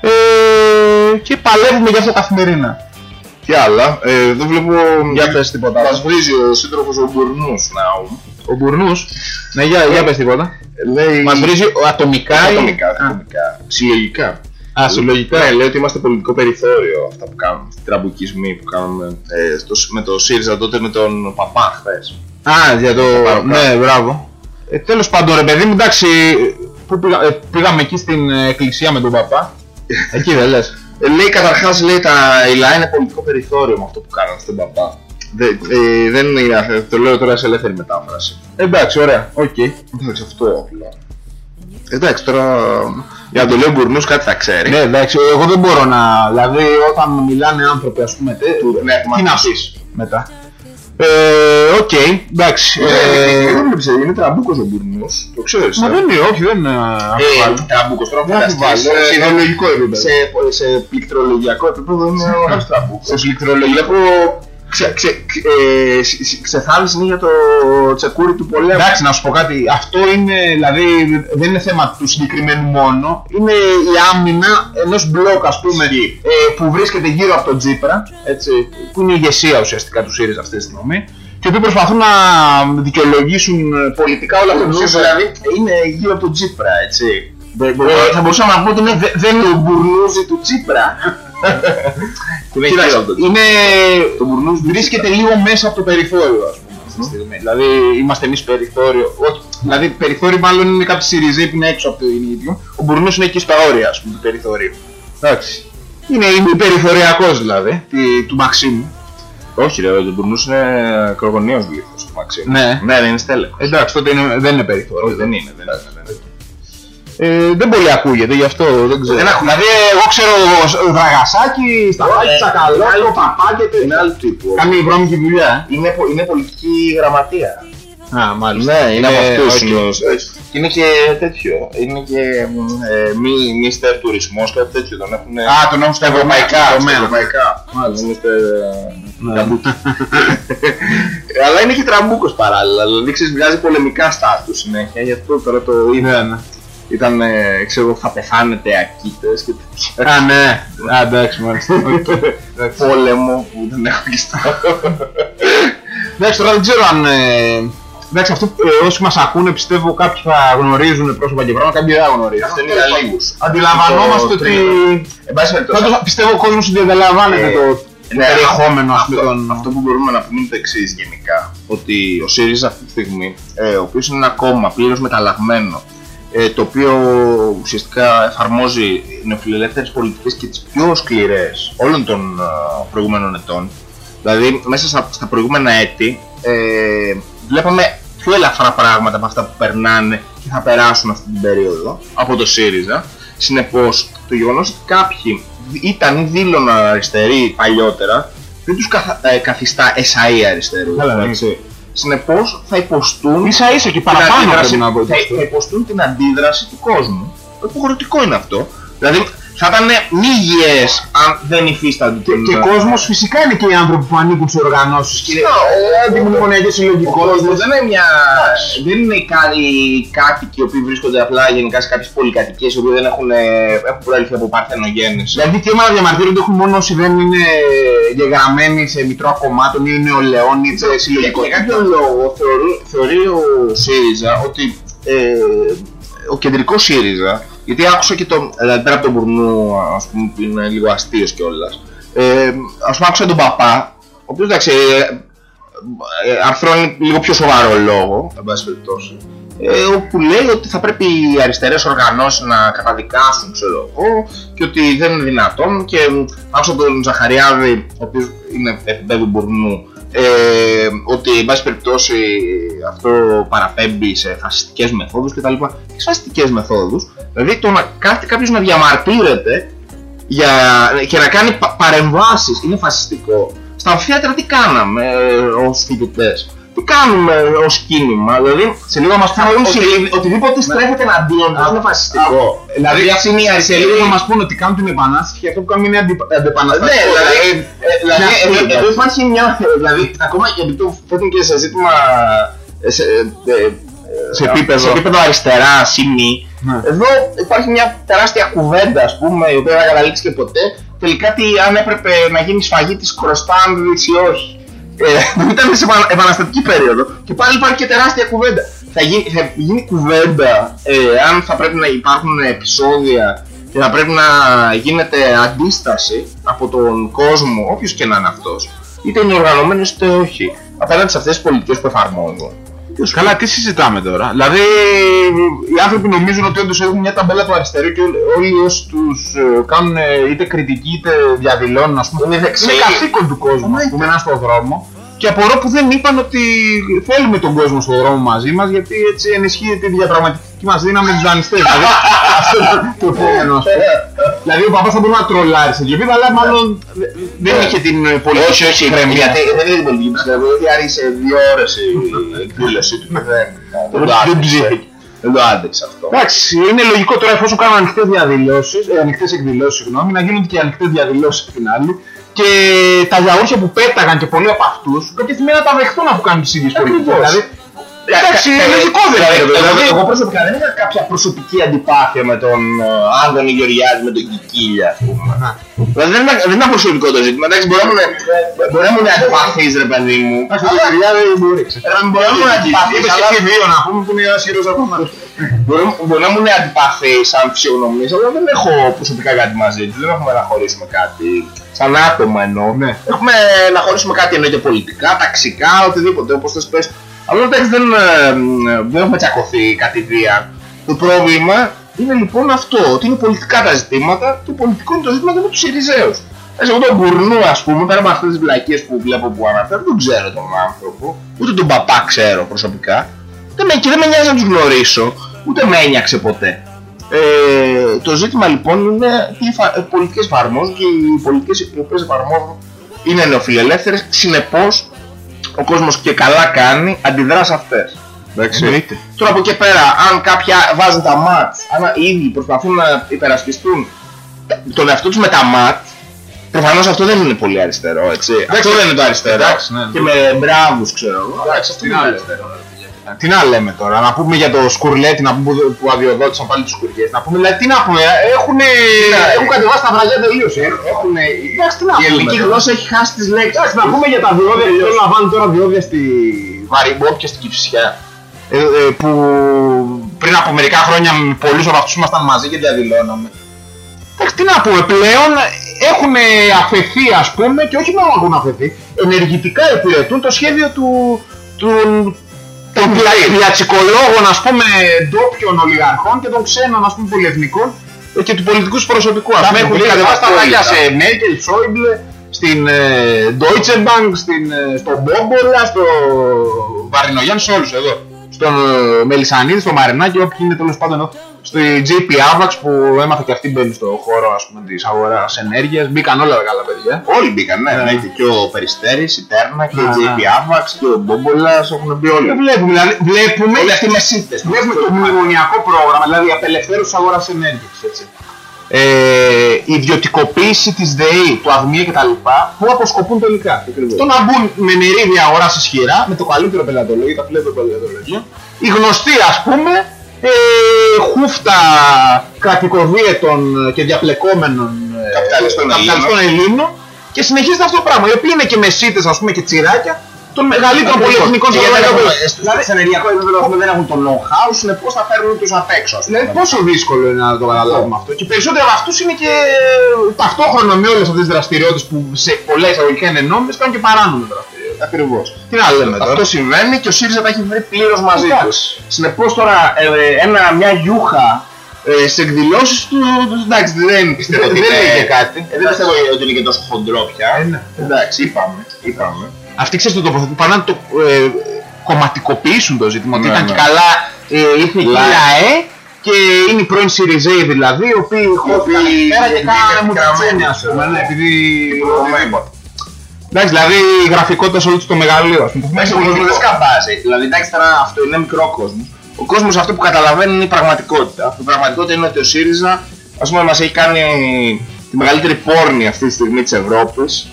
ε, και παλεύουμε για αυτά καθημερινά. Και άλλα, ε, δεν βλέπω... Για πες τίποτα. Μας βρίζει ο σύντροφος ο Μπουρνούς να Ο Μπουρνούς; Ναι, για, για πες τίποτα. Λέει... Μας βρίζει ατομικά ή... Ατομικά, ατομικά. Συλλογικά. Α, συλλογικά. Ναι, λέει ότι είμαστε πολιτικό περιθώριο αυτά που κάνουμε. Αυτή τραμπουκισμοί που κάνουμε ε, στο, με το ΣΥΡΙΖΑ τότε με τον Παπά χθες. Α, για το... Ναι, μπράβο. Ε, τέλος πάντων ρε παιδί μου, εντάξει, που πήγα, ε, πήγαμε εκεί στην εκκλησία με τον Παπά. εκεί δεν λες. Ε, λέει καταρχάς λέει τα η ΛΑ είναι πολιτικό περιθώριο με αυτό που κάνανε στον παπά. Δε, ε, δεν είναι, το λέω τώρα σε ελεύθερη μετάφραση. Εντάξει, ωραία, οκ. Okay. Εντάξει, αυτό απλά. Εντάξει, τώρα για να το λέω Μπουρνούς κάτι θα ξέρει. Ναι, εντάξει, εγώ δεν μπορώ να. Δηλαδή, όταν μιλάνε άνθρωποι, ας πούμε, τε, ναι, τι να πεις μετά. Ε, οκ, okay, εντάξει. Ε, δεν έβλεψε, είναι τραμπούκος ο Μπουρνούς, το ξέρεις. Μα ε; δεν είναι, όχι, δεν είναι. Ε, τραμπούκος, τώρα φανταστείς, σε ιδεολογικό επίπεδο. Σε, σε πληκτρολογιακό επίπεδο είναι ο τραμπούκος. Σε πληκτρολογιακό ξε, ξε, ε, ξεθάλισσε για το τσεκούρι του πολέμου. Εντάξει, να σου πω κάτι. Αυτό είναι, δηλαδή, δεν είναι θέμα του συγκεκριμένου μόνο. Είναι η άμυνα ενός μπλοκ, ας πούμε, ε, που βρίσκεται γύρω από τον Τσίπρα, έτσι, που είναι η ηγεσία ουσιαστικά του ΣΥΡΙΖΑ αυτή τη στιγμή. Και οποίοι προσπαθούν να δικαιολογήσουν πολιτικά όλα αυτά που δηλαδή; Είναι γύρω από τον Τζίπρα, έτσι. Μπο- μπο- Θα μπορούσαμε να πούμε ότι είναι δε- δεν είναι το μπουρνούζι του Τσίπρα. Είναι Κοίταξε, χειρότερο. είναι... Το μπουρνούζι βρίσκεται λίγο μέσα από το περιθώριο, ας πούμε, αυτή τη στιγμή. Δηλαδή, είμαστε εμείς περιθώριο. Όχι, δηλαδή, περιθώριο μάλλον είναι κάποιοι Συριζέοι που είναι έξω από το ίδιο. Ο Μπουρνούς είναι εκεί στα όρια, ας πούμε, του περιθώριου. Εντάξει. Είναι, είναι περιθωριακός δηλαδή, τη- του Μαξίμου. Όχι ρε, το μπουρνούς είναι ακρογωνιαίος λίθος του Μαξίμου. Ναι. Ναι, δεν είναι στέλεχος. Εντάξει, τότε είναι, δεν είναι περιθώριο. Όχι, δεν είναι, δεν είναι. Δεν είναι. Ε, δεν πολύ ακούγεται, γι' αυτό δεν ξέρω. Δεν ακούγεται. δηλαδή, εγώ ξέρω ο Δραγασάκη, Σταφάκη, Ε, Τσακαλώτο, άλλο Παπά και τέτοια. Είναι άλλου τύπου. Κάνει βρώμικη δουλειά. Είναι, πο- είναι πολιτική γραμματεία. Α, μάλιστα. Ναι, είναι από Ε, αυτούς. οκ. είναι ο- Και είναι και τέτοιο. Είναι και ε, μη, μίστερ τουρισμός, κάτι τέτοιο. Τον έχουν... Α, τον έχουν στα ευρωπαϊκά. στα τομέα. ευρωπαϊκά. Μάλιστα. Μίστερ Ναι. Τραμπούκι. Αλλά είναι και τραμπούκος παράλληλα. Δηλαδή ξέρεις, βγάζει πολεμικά στάτους συνέχεια. Γι' αυτό τώρα το είδα. Ναι, ναι. Ήταν, ε, ξέρω, θα πεθάνετε ακίτες και τέτοια. Α, ναι. Α, εντάξει, μάλιστα. Οκ. Εντάξει. Πόλεμο που δεν έχω και στο. Εντάξει, τώρα δεν ξέρω αν. ε, Εντάξει, αυτό που, ε, όσοι μας ακούνε πιστεύω κάποιοι θα γνωρίζουν πρόσωπα και πράγματα, κάποιοι δεν θα γνωρίζουν. Αυτό είναι Τέλος για πάντων, λίγους. Αντιλαμβανόμαστε Το ότι. τρίτο. Εν πάση περιπτώσει, Πάντως πιστεύω ο κόσμος ότι αντιλαμβάνεται Ε, το ναι, περιεχόμενο ας πούμε αυτό, των. αυτό που μπορούμε να πούμε είναι το εξής γενικά. Ότι ο ΣΥΡΙΖΑ αυτή τη στιγμή, ε, ο οποίος είναι ένα κόμμα πλήρως μεταλλαγμένο, ε, το οποίο ουσιαστικά εφαρμόζει νεοφιλελεύθερες πολιτικές και τις πιο σκληρές όλων των ε, προηγούμενων ετών. Δηλαδή, μέσα στα, στα προηγούμενα έτη, ε, βλέπαμε πιο ελαφρά πράγματα από αυτά που περνάνε και θα περάσουν αυτή την περίοδο από το ΣΥΡΙΖΑ. Συνεπώς, το γεγονός ότι κάποιοι ήταν ή δήλωναν αριστεροί παλιότερα, δεν τους καθα- ε, καθιστά εσαΐ αριστερούς. Καλά, εντάξει. Συνεπώς, θα υποστούν Ίσα ίσα και την παραπάνω αντίδραση- πρέπει να πω. θα, θα υποστούν την αντίδραση του κόσμου. Υποχρεωτικό είναι αυτό. Δηλαδή, θα ήταν μη υγιές αν δεν υφίστανται Και, την- και κόσμος φυσικά είναι και οι άνθρωποι που ανήκουν σε οργανώσεις και Ναι, ε, αντιμνημονιακές Ο συλλογικότητες. κόσμος δεν είναι, μια... δεν είναι οι κα- οι κάτοικοι οι οποίοι βρίσκονται απλά γενικά σε κάποιες πολυκατοικίες οι οποίοι δεν έχουν, ε, έχουν προέλθει από παρθενογέννηση. Δηλαδή τι να διαμαρτύρονται έχουν μόνο όσοι δεν είναι γεγραμμένοι σε μητρώα κομμάτων ή νεολαίων ή σε Για, για συλλογικότητα. κάποιο λόγο θεωρεί, θεωρεί ο ΣΥΡΙΖΑ ότι ε, ο κεντρικός ΣΥΡΙΖΑ, γιατί άκουσα και το, δηλαδή πέρα από τον Μπουρνού ας πούμε, που είναι λίγο αστείος κιόλας, ε, ας πούμε άκουσα τον Παπά, ο οποίος εντάξει, ε, ε, αρθρώνει λίγο πιο σοβαρό λόγο, εν πάση περιπτώσει, ε, όπου λέει ότι θα πρέπει οι αριστερές οργανώσεις να καταδικάσουν, ξέρω εγώ, και ότι δεν είναι δυνατόν. Και ε, άκουσα τον Ζαχαριάδη, ο οποίος είναι επίπεδου Μπουρνού, ε, ότι εν πάση περιπτώσει αυτό παραπέμπει σε φασιστικές μεθόδους κτλ. Τις φασιστικές μεθόδους, δηλαδή το να κάθεται κάποιος να διαμαρτύρεται για, και να κάνει πα, παρεμβάσεις είναι φασιστικό. Στα αμφιθέατρα τι κάναμε ε, ως φοιτητές; Τι κάνουμε ως κίνημα, δηλαδή Σε λίγο μας πούνε οτι, ότι... οτιδήποτε στρέφεται εναντίον τους Α, είναι φασιστικό. Δηλαδή αυτή είναι η σε αριστερή. λίγο θα μας πούνε ότι κάνουν την επανάσταση και αυτό που κάνουν είναι αντι- αντιεπαναστατικό. Ναι, δηλαδή, ε, δηλαδή Ναι, εδώ, ναι. εδώ υπάρχει μια. Δηλαδή, ακόμα γιατί το θέτουν και σε ζήτημα. ε, Σε, ε, ε, Σε επίπεδο. σε επίπεδο αριστερά, σημεί. Ναι. Εδώ υπάρχει μια τεράστια κουβέντα, ας πούμε, η οποία δεν θα καταλήξει και ποτέ. Τελικά τι, αν έπρεπε να γίνει σφαγή της Κροστάνδρης ή όχι. Ε, ήταν σε επανα- επαναστατική περίοδο και πάλι υπάρχει και τεράστια κουβέντα. Θα γίνει, θα γίνει κουβέντα ε, αν θα πρέπει να υπάρχουν επεισόδια και θα πρέπει να γίνεται αντίσταση από τον κόσμο, όποιος και να είναι αυτός, είτε είναι οργανωμένος είτε όχι, απέναντι σε αυτές τις πολιτικές που εφαρμόζουν. Καλά, τι συζητάμε τώρα; Δηλαδή, οι άνθρωποι νομίζουν ότι όντως έχουν μια ταμπέλα του αριστερού και όλοι- όλοι όσοι τους ε, κάνουν ε, είτε κριτική είτε διαδηλώνουν, ας πούμε, Είναι δεξιοί. είναι καθήκον του κόσμου, Ναι. ας πούμε, να είναι στον δρόμο. Και απορώ που δεν είπαν ότι θέλουμε τον κόσμο στον δρόμο μαζί μας, γιατί έτσι ενισχύεται η διαπραγματευτική μας δύναμη με τους δανειστές. δηλαδή, αυτό είναι το επόμενο, ας πούμε. Δηλαδή, ο παπάς θα μπορεί να τρολάρει σε επίπεδο, αλλά μάλλον δε- δεν είχε την ε, πολιτική όχι, όχι, ψυχραιμία. γιατί δεν είναι την πολιτική ψυχραιμία, γιατί άργησε δύο ώρες η εκδήλωσή του και δεν, δεν το Δεν άντεξε. ψήθηκε. Δεν το άντεξε αυτό. Εντάξει, είναι λογικό τώρα εφόσον κάνουν ανοιχτές διαδηλώσεις, ε, ανοιχτές εκδηλώσεις, συγγνώμη, να γίνονται και ανοιχτές διαδηλώσεις απ' την άλλη. Και τα γιαούρτια που πέταγαν και πολλοί από αυτούς, κάποια στιγμή να τα δεχτούν αφού κάνουν τις ίδιες πολιτικέ. Ακριβώς. Δηλαδή, εντάξει, είναι λογικό δηλαδή. Δηλαδή, δηλαδή, εγώ προσωπικά δεν είχα κάποια προσωπική αντιπάθεια με τον ε, Άντωνη Γεωργιάδη, με τον Κικίλια, ας πούμε. Δηλαδή δεν ήταν, δεν ήταν προσωπικό το ζήτημα. Εντάξει, μπορεί να ήμουν- μπορεί να ήμουν αντιπαθής, ρε παιδί μου. Εντάξει, το Γεωργιάδη μπορεί, ξέρεις. Ε, Μπορεί να ήμουν αντιπαθής, Είπες και αλλά- εσύ δύο να πούμε που είναι ένας χειρός ακόμα. Μπορεί, μπορεί να μου είναι αντιπαθή σαν φυσιογνωμής, αλλά δεν έχω προσωπικά κάτι μαζί του. Δεν έχουμε να χωρίσουμε κάτι. Σαν άτομα εννοώ. Ναι. Έχουμε να χωρίσουμε κάτι εννοείται πολιτικά, ταξικά, οτιδήποτε, όπως θες πες. Αλλά εντάξει δεν, ε, δεν έχουμε τσακωθεί κατηδίαν. Το πρόβλημα είναι λοιπόν αυτό, ότι είναι πολιτικά τα ζητήματα και πολιτικό είναι το ζήτημα και με τους Συριζέους. Έτσι, εγώ τον Μπουρνού, ας πούμε, πέρα από αυτές τις βλακίες που βλέπω που αναφέρω, δεν ξέρω τον άνθρωπο, ούτε τον παπά ξέρω προσωπικά. Δεν με, και δεν με νοιάζει να τους γνωρίσω, ούτε με ένιαξε ποτέ. Ε, το ζήτημα λοιπόν είναι τι εφα- ε, πολιτικές εφαρμόζουν και οι πολιτικές οι οποίες εφαρμόζουν είναι νεοφιλελεύθερες, συνεπώς ο κόσμος και καλά κάνει αντιδρά σε αυτές. Εντάξει. Εννοείται. Τώρα από εκεί πέρα, αν κάποια βάζουν τα ματ, αν οι ίδιοι προσπαθούν να υπερασπιστούν τον εαυτό τους με τα ματ, προφανώς αυτό δεν είναι πολύ αριστερό, έτσι. αυτό δεν είναι το αριστερό. εντάξει, ναι, ναι. Και με μπράβους, ξέρω εγώ. Εντάξει, αυτό Τι δεν είναι να αριστερό. Λέμε. Τι να λέμε τώρα, να πούμε για το σκουρλέτι, να πούμε που- που αδειοδότησαν πάλι τους σκουριές, να πούμε, δηλαδή τι να πούμε, έχουν, έχουν κατεβάσει τα βραγιά τελείως, ε. έχουν, εντάξει τι να Η πούμε. ελληνική τώρα. γλώσσα έχει χάσει τις λέξεις. Εντάξει, να πούμε για τα διόδια, θέλω να βάλουν τώρα διόδια στη Βαριμπόπ και στην Κυψιά. Ε, ε, που πριν από μερικά χρόνια με πολλούς από αυτούς ήμασταν μαζί και διαδηλώναμε. Εντάξει, τι να πούμε, πλέον έχουν αφαιθεί ας πούμε και όχι μόνο έχουν αφαιθεί, ενεργητικά υπηρετούν το σχέδιο του, του, των πλα- πλατσικολόγων ας πούμε ντόπιων ολιγαρχών και των ξένων ας πούμε πολυεθνικών ε, και του πολιτικού σου προσωπικού. Ας πούμε έχουν πολύ κατεβάσει τα απόλυτα. βραγιά σε Μέρκελ, Σόιμπλε, στην ε, Deutsche Bank, στην, ε, στον Μπόμπολα, στο Βαρινογιάννη, σε όλους εδώ. Στον ε, Μελισανίδη, στο Μαρινάκι, όποιοι είναι τέλος πάντων εδώ. Στη JP Avax που έμαθα και αυτοί μπαίνουν στο χώρο ας πούμε, της αγοράς ενέργειας. Μπήκαν όλα τα καλά παιδιά. Όλοι μπήκαν, ναι, ναι. Και ο Περιστέρης, η Τέρνα και η Α, JP Avax και ο Μπόμπολας έχουν μπει όλοι. Και βλέπουμε, δηλαδή, βλέπουμε, Όλοι αυτοί μεσίτες. βλέπουμε το μνημονιακό πρόγραμμα, δηλαδή η απελευθέρωση της αγοράς ενέργειας. Έτσι. Ε, η ιδιωτικοποίηση της ΔΕΗ, του ΑΔΜΙΕ κτλ. που αποσκοπούν τελικά. Το να μπουν με μερίδια αγοράς ισχυρά, με το καλύτερο πελατολόγιο, τα πλέον πελατολόγιο, οι γνωστοί ας πούμε, ε, χούφτα κρατικοδίαιτων και διαπλεκόμενων ε, Καπιταλιστών καπιταλιστών Ελλήνων και συνεχίζεται αυτό το πράγμα. Οι οποίοι είναι και μεσίτες ας πούμε και τσιράκια των μεγαλύτερων πολυεθνικών Και γιατί δεν ευρωπαϊκών. έχουν- στο- Σε ενεργειακό επίπεδο έχουμε- δεν έχουν το know-how, συνεπώς θα φέρουν τους απ' έξω. ας πούμε. Δηλαδή πόσο δύσκολο είναι να το καταλάβουμε αυτό. Και περισσότεροι από αυτούς είναι και ταυτόχρονα με όλες αυτές τις δραστηριότητες που σε πολλά εισαγωγικά είναι νόμιμες κάνουν και παράνομες δραστηριότητες. Ακριβώς. Τι να λέμε τώρα. Αυτό συμβαίνει και ο ΣΥΡΙΖΑ τα έχει βρει πλήρως μαζί τους. Εντάξει. Συνεπώς τώρα ε, ένα, μια γιούχα ε, σε εκδηλώσεις του, του- εντάξει δεν πιστεύω Δεν- ότι δεν είναι- λέει και κάτι. Ε, δεν πιστεύω ότι είναι και τόσο χοντρό πια. Ε, ναι. Εντάξει, είπαμε. είπαμε. Αυτοί ξέρεις το τοποθετούν, πάνε να το ε, κομματικοποιήσουν το ζήτημα. Ότι Ναι, ήταν ναι. και καλά, ε, ήρθε εκεί η Λαέ. ΛΑΕ και είναι οι πρώην Σιριζέοι δηλαδή, οι οποίοι χώθηκαν εκεί πέρα και κάνανε μου ας πούμε, ναι, επειδή... Οτιδήποτε. Εντάξει, δηλαδή η γραφικότητα σε όλο το μεγαλείο, ας πούμε. που Μέσα ο κόσμος δεν σκαμπάζει. Δηλαδή, εντάξει, τώρα αυτό είναι μικρό κόσμος. Ο κόσμος αυτό που καταλαβαίνει είναι η πραγματικότητα. Η πραγματικότητα είναι ότι ο ΣΥΡΙΖΑ, ας πούμε, μας έχει κάνει τη μεγαλύτερη πόρνη αυτή τη στιγμή της Ευρώπης.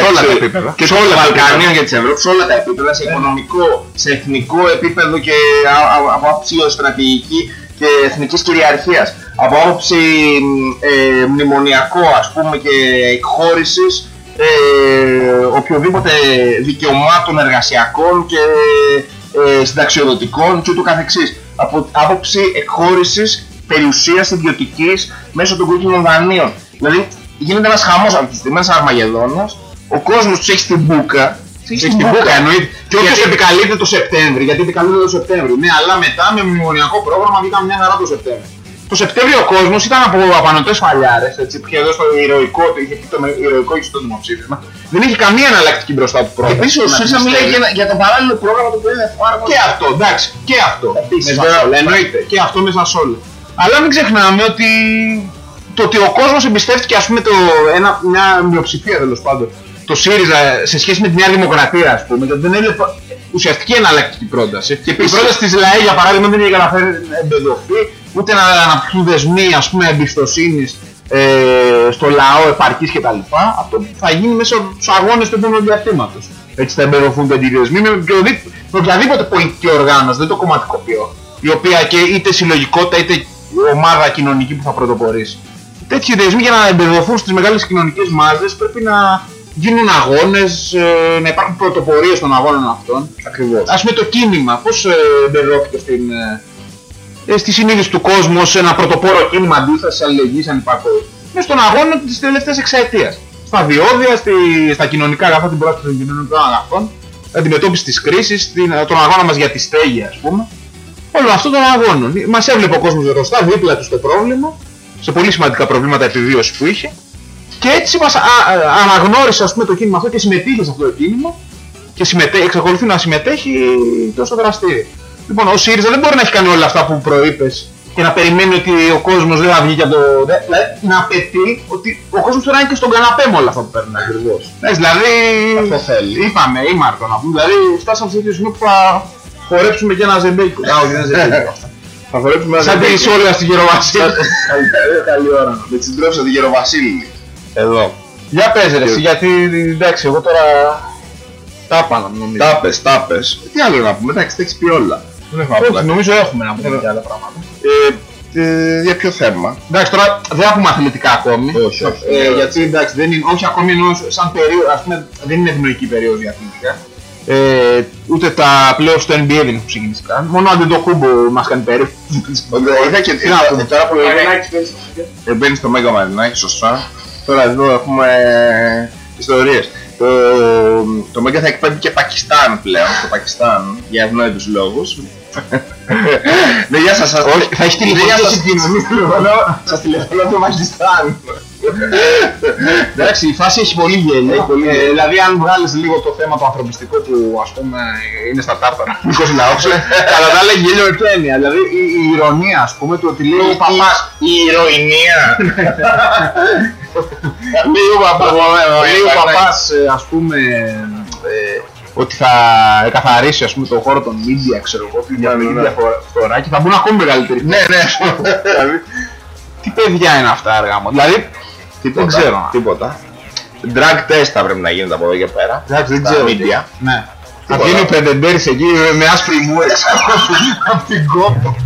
Σε όλα τα επίπεδα. Και σε όλα τα Βαλκανίων και της Ευρώπης, σε όλα τα επίπεδα, σε οικονομικό, σε εθνικό επίπεδο και α- α- από άποψη στρατηγική και εθνικής κυριαρχίας. Από άποψη ε, μνημονιακό, ας πούμε, και εκχώρησης ε, οποιοδήποτε δικαιωμάτων εργασιακών και ε, συνταξιοδοτικών και ούτω καθεξής. Από άποψη εκχώρησης περιουσίας ιδιωτικής μέσω των κόκκινων δανείων. Δηλαδή γίνεται ένας χαμός αυτή τη στιγμή, ένας αρμαγεδόνας, ο κόσμος τους έχει στην μπούκα, τους Έχει την μπούκα εννοείται. Και όποιος Γιατί- επικαλείται το Σεπτέμβρη, γιατί επικαλείται το Σεπτέμβρη. Ναι, αλλά μετά με μνημονιακό πρόγραμμα βγήκαμε μια χαρά το Σεπτέμβρη. Το Σεπτέμβριο ο κόσμος ήταν από απανοτές φαλιάρες, έτσι, που είχε εδώ στο ηρωικό, του, είχε πει το με- ηρωικό και στο δημοψήφισμα. Δεν είχε καμία εναλλακτική μπροστά του πρόγραμμα. Επίσης ο ΣΥΡΙΖΑ μιλάει για, για το παράλληλο πρόγραμμα το οποίο είναι εφάρμοστο. Και αυτό, εντάξει, και αυτό. Επίσης, Μέσα βέβαια, σε όλα, εννοείται. Και αυτό μέσα σε όλα. Αλλά μην ξεχνάμε ότι το ότι ο κόσμος εμπιστεύτηκε ας πούμε το, ένα, μια μειοψηφία τέλος πάντων το ΣΥΡΙΖΑ σε σχέση με τη Νέα Δημοκρατία ας πούμε και ότι δεν έβλεπε ουσιαστική εναλλακτική πρόταση. Και η πρόταση της ΛΑΕ για παράδειγμα δεν είχε καταφέρει να εμπεδοθεί ούτε να αναπτυχθούν δεσμοί ας πούμε εμπιστοσύνης ε, στο λαό επαρκής κτλ. Αυτό θα γίνει μέσα από τους αγώνες του επόμενου διαστήματος. Έτσι θα εμπεδοθούν τα δεσμοί με, οποιοδήποτε- με οποιαδήποτε πολιτική οργάνωση, δεν το κομματικοποιώ, η οποία και είτε συλλογικότητα είτε ομάδα κοινωνική που θα πρωτοπορήσει. Τέτοιοι δεσμοί για να εμπεδοθούν στις μεγάλες κοινωνικές μάζες πρέπει να γίνουν αγώνες, ε, να υπάρχουν πρωτοπορίες των αγώνων αυτών. Ακριβώς. Ας πούμε το κίνημα, πώς ε, εμπεδόθηκε στην, ε, ε, στη συνείδηση του κόσμου ως ένα πρωτοπόρο κίνημα αντίθεσης, αλληλεγγύης, ανυπακοής. Είναι στον αγώνα της τελευταίας εξαετίας. Στα διόδια, στη, στα κοινωνικά αγαθά, την πρόσφαση των κοινωνικών αγαθών, αντιμετώπιση της κρίσης, την, τον αγώνα μας για τη στέγη ας πούμε. Όλο αυτό τον αγώνων. Μας έβλεπε ο κόσμος μπροστά, δίπλα του στο πρόβλημα, σε πολύ σημαντικά προβλήματα επιβίωσης που είχε. Και έτσι μας α, α, αναγνώρισε ας πούμε, το κίνημα αυτό και συμμετείχε σε αυτό το κίνημα και συμμετέ, εξακολουθεί να συμμετέχει τόσο δραστήρια. Λοιπόν, ο ΣΥΡΙΖΑ δεν μπορεί να έχει κάνει όλα αυτά που προείπες και να περιμένει ότι ο κόσμος δεν θα βγει για το... δε- Δηλαδή να απαιτεί ότι ο κόσμος τώρα είναι και στον καναπέ με όλα αυτά που παίρνει ακριβώς. Ναι, δηλαδή... Αυτό θέλει. Είπαμε, ή Μάρκο να πούμε, δηλαδή φτάσαμε σε τέτοιο σημείο που θα χορέψουμε και ένα ζεμπέκι. Α, όχι, δεν είναι ζεμπέκι. Θα χορέψουμε ένα Σαν τη ζεμπέκι. Σόλια στη Γεροβασία. Καλή ώρα. Με τις συντρόφισσες του Γεροβασίλη. Εδώ. Για πες ρε εσύ, γιατί εντάξει, εγώ τώρα τα έπανα νομίζω. Τάπες, τάπες. Τι άλλο να πούμε, εντάξει, τα έχεις πει όλα. Δεν έχουμε να Όχι, πούμε. νομίζω έχουμε να πούμε και άλλα πράγματα. Ε, ε, για ποιο θέμα; Εντάξει, τώρα δεν θα πούμε αθλητικά ακόμη. Όχι, όχι. Ε, γιατί εντάξει, δεν είναι, όχι ακόμη εννοώ σαν περίοδο, ας πούμε, δεν είναι ευνοϊκή περίοδος για αθλητικά. Ε, ούτε τα playoffs στο NBA δεν έχουν ξεκινήσει καν. Μόνο αν δεν το κούμπο μας κάνει περίοδο. Είδα και Τι να πούμε. τώρα που ε, μπαίνει στο Μέγα Μαρινάκι, σωστά. Τώρα εδώ έχουμε ε, ιστορίες. Το, το Μέγκα θα εκπέμπει και Πακιστάν πλέον, το Πακιστάν, για ευνόητους λόγους. Ναι, γεια σας, σας Όχι, θα έχει Ναι, γεια τηλεφωνική σας. συγκοινωνία. Σας τηλεφωνώ το Πακιστάν. Εντάξει, η φάση έχει πολύ γέλιο. Έχει πολύ Ε, γέλιο. δηλαδή, αν βγάλεις λίγο το θέμα το ανθρωπιστικό που ας πούμε είναι στα τάρταρα, μικρός λαός, κατά τα άλλα έχει γέλιο με ποια έννοια. Δηλαδή, η, η ηρωνία, ας πούμε, του ότι λέει ο παπάς, Η ηρωινία. λέει ο παπάς, λέει ο ναι. παπάς, ε, ας πούμε, ε, ότι θα καθαρίσει ας πούμε, τον χώρο των media, ξέρω εγώ, την διαφυγή ναι. διαφορά και θα μπουν ακόμη μεγαλύτεροι. Ναι, ναι. δηλαδή, τι παιδιά είναι αυτά έργα μου. Δηλαδή, Τίποτα, δεν ξέρω. Τίποτα. Drug test θα πρέπει να γίνεται από εδώ και πέρα. Εντάξει, δεν Στα ξέρω. media. Ναι. Θα Τίποτα. βγαίνει ο Πρεντεντέρης εκεί με άσπρη μου από την κόπο.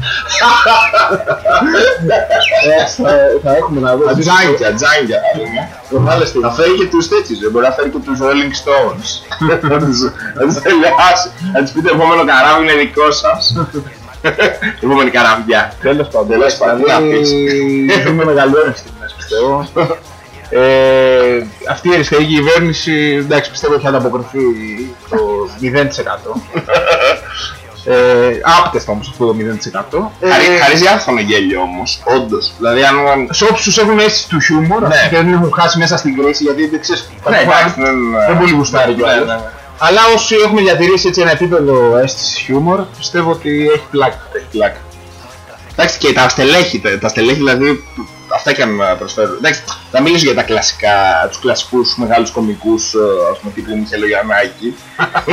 Θα έχουμε να δούμε. Τζάγκια, τζάγκια. Θα φέρει και τους τέτοιους, δεν μπορεί να φέρει και τους Rolling Stones. Θα τους- Θα τους ελεάσει. Θα τους πείτε επόμενο καράβι είναι δικό σας. Επόμενη καραβιά. Τέλος πάντων. Τέλος πάντων, τι να πεις. Είμαι μεγαλύτερη στιγμές πιστεύω. Ε, αυτή η αριστερή κυβέρνηση, εντάξει, πιστεύω έχει ανταποκριθεί το 0%. Ε, άπτεστα όμως αυτό το 0%. Ε, Χαρι- Χαρίζει άφθονο γέλιο όμως, όντως. Δηλαδή αν... σε όποιους έχουν αίσθηση του χιούμορ Ναι. και δεν έχουν χάσει μέσα στην κρίση γιατί δεν ξέρεις Ναι, εντάξει, δεν... δεν πολύ γουστάρει Ναι, κιόλας. ναι, ναι. Αλλά όσοι έχουμε διατηρήσει έτσι ένα επίπεδο αίσθησης χιούμορ πιστεύω ότι έχει πλάκα. Έχει πλάκα. Εντάξει και τα στελέχη, τα, τα στελέχη δηλαδή αυτά και αν ε, προσφέρουν. Εντάξει, θα μιλήσω για τα κλασικά, τους κλασικούς μεγάλους κομικούς, ε, ας πούμε τύπου Μιχαήλ Γιαννάκης.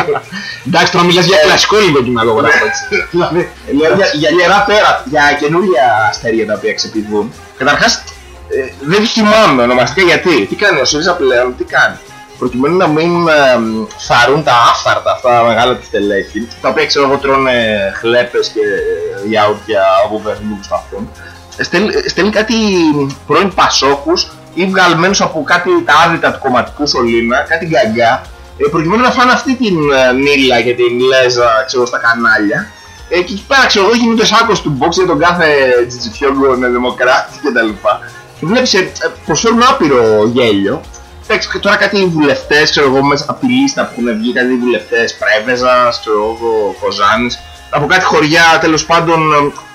Εντάξει, τώρα μιλάς για κλασικό λίγο κειμενογράφο έτσι. δηλαδή, λέω για, για γερά πέρα, για καινούργια αστέρια τα οποία ξεπηδούν. Καταρχάς, ε, δεν θυμάμαι ονομαστικά γιατί. Τι κάνει ο ΣΥΡΙΖΑ πλέον, τι κάνει. Προκειμένου να μην ε, φαρούν τα άφθαρτα αυτά τα μεγάλα του στελέχη, τα οποία ξέρω εγώ τρώνε χλέπες και ε, γιαούρτια από βερνού που σταθούν, στέλνει, στέλνει κάτι πρώην πασόκους ή βγαλμένους από κάτι τα άδυτα του κομματικού σωλήνα, κάτι γκαγκά, ε, προκειμένου να φάνε αυτή την ε, μίλα και την λέζα ξέρω, στα κανάλια. Ε, και εκεί πέρα ξέρω εγώ γίνονται σάκος του box για τον κάθε τζιτζιφιόγκο δημοκράτη κτλ. Και βλέπεις ε, ε, προσφέρουν άπειρο γέλιο. Εντάξει, και τώρα κάτι βουλευτές, ξέρω εγώ, μέσα από τη λίστα που έχουν βγει, κάτι βουλευτές Πρέβεζας, ξέρω εγώ, Κοζάνης, από κάτι χωριά τέλος πάντων,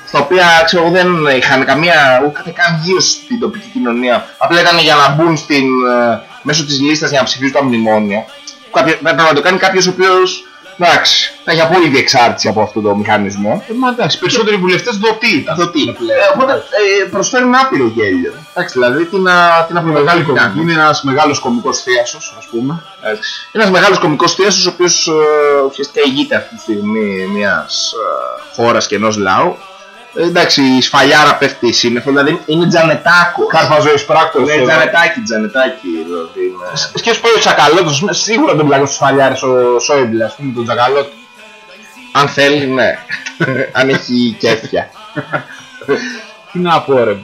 ε, στα οποία ξέρω εγώ δεν είχαν καμία, ούτε καν γύρω στην τοπική κοινωνία. Απλά ήταν για να μπουν στην, ε, μέσω της λίστας για να ψηφίσουν τα μνημόνια. Κάποιο, πρέπει να το κάνει κάποιος ο οποίος, εντάξει, θα έχει απόλυτη εξάρτηση από αυτό το μηχανισμό. Ε, μα εντάξει, περισσότεροι βουλευτές δοτή ήταν. Δοτή. Ε, οπότε ε, προσφέρουν άπειρο γέλιο. Εντάξει, δηλαδή τι να, τι να πούμε, Μεγάλη τι κομική. κάνουμε. Είναι ένας μεγάλος κομικός θείασος, ας πούμε. Ένας μεγάλος κομικός θείασος ο οποίος ε, ουσιαστικά ηγείται αυτή τη στιγμή μιας ε, χώρας και ενός λαού. Ε, εντάξει, η σφαλιάρα πέφτει σύννεφο, δηλαδή είναι τζανετάκο. Κάρπα ζωής πράκτορας. Ναι, τζανετάκι, τζανετάκι. Δηλαδή, είναι. Σκέφτομαι πάει ο Τσακαλώτος, ας πούμε, σίγουρα τον πλάκο στους φαλιάρες ο Σόιμπλε, ας πούμε, τον Τσακαλώτο. Αν θέλει, ναι. Αν έχει κέφια. Τι να πω ρε.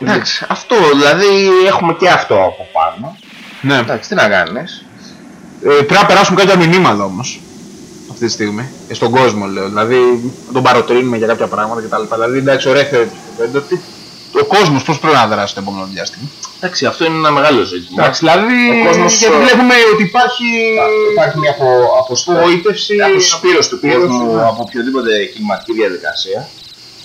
Εντάξει, αυτό, δηλαδή έχουμε και αυτό από πάνω. Ναι. Εντάξει, τι να κάνεις. Ε, πρέπει να περάσουμε κάποια μηνύματα όμως. Αυτή τη στιγμή. Ε, Στον κόσμο λέω. Δηλαδή τον παροτρύνουμε για κάποια πράγματα κτλ. Δηλαδή εντάξει, ωραία θεωρητική κουβέντα ότι ο κόσμος πώς πρέπει να δράσει το επόμενο διάστημα; Εντάξει, αυτό είναι ένα μεγάλο ζήτημα. Εντάξει, δηλαδή Ο κόσμος, γιατί ε, βλέπουμε ότι υπάρχει. Υπάρχει μια απο, αποστολή, Απογοήτευση, αποσπήρωση του αποσπήρωση, κόσμου ναι. από οποιοδήποτε κινηματική διαδικασία.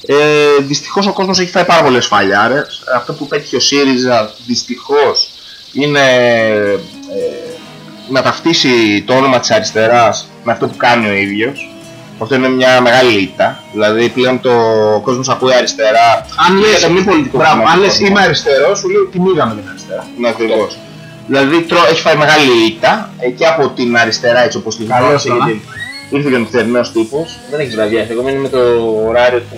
Ε, Δυστυχώς ο κόσμος έχει φάει πάρα πολλές φαλιάρες. Αυτό που πέτυχε ο ΣΥΡΙΖΑ δυστυχώς είναι ε, να ταυτίσει το όνομα της αριστεράς με αυτό που κάνει ο ίδιος. Αυτό είναι μια μεγάλη ήττα. Δηλαδή πλέον το κόσμος ακούει αριστερά. Αν και λες, για το μη πολιτικό μπράβο, κομμάτι αν του λες κόσμου. είμαι αριστερός, σου λέει την είδαμε την αριστερά. Ναι, ακριβώς. Δηλαδή τρώ, έχει φάει μεγάλη ήττα ε, και από την αριστερά έτσι όπως την Καλώς γνώρισε, τώρα. γιατί ήρθε και ο νυχτερινός τύπος. Δεν έχεις βραδιά, εγώ μένει με το ωράριο του.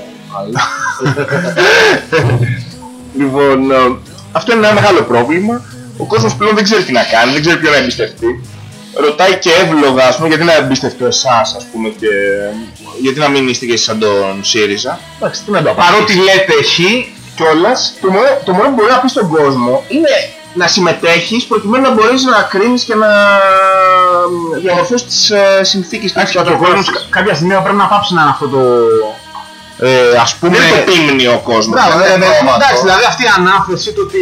λοιπόν, ε, αυτό είναι ένα μεγάλο πρόβλημα. Ο κόσμος πλέον δεν ξέρει τι να κάνει, δεν ξέρει ποιο να εμπιστευτεί. Ρωτάει και εύλογα, ας πούμε, γιατί να εμπιστευτώ εσάς, ας πούμε, και γιατί να μην είστε και εσείς σαν τον ΣΥΡΙΖΑ. Εντάξει, τι να το Παρότι λέτε εσύ, κιόλας, το μόνο, το μόνο που μπορεί να πεις στον κόσμο είναι να συμμετέχεις προκειμένου να μπορείς να κρίνεις και να διαμορφώσεις τις ε, συνθήκες και τις Εντάξει, και ο κόσμος καταστάσεις. κα- κάποια στιγμή πρέπει να πάψει να είναι αυτό το. Ε, ας πούμε. Δεν είναι το πίμνιο ο κόσμος. Μπράβο, δεν ε, είναι ε, το όνομα εντάξει, αυτό. δηλαδή αυτή η ανάθεση το ότι.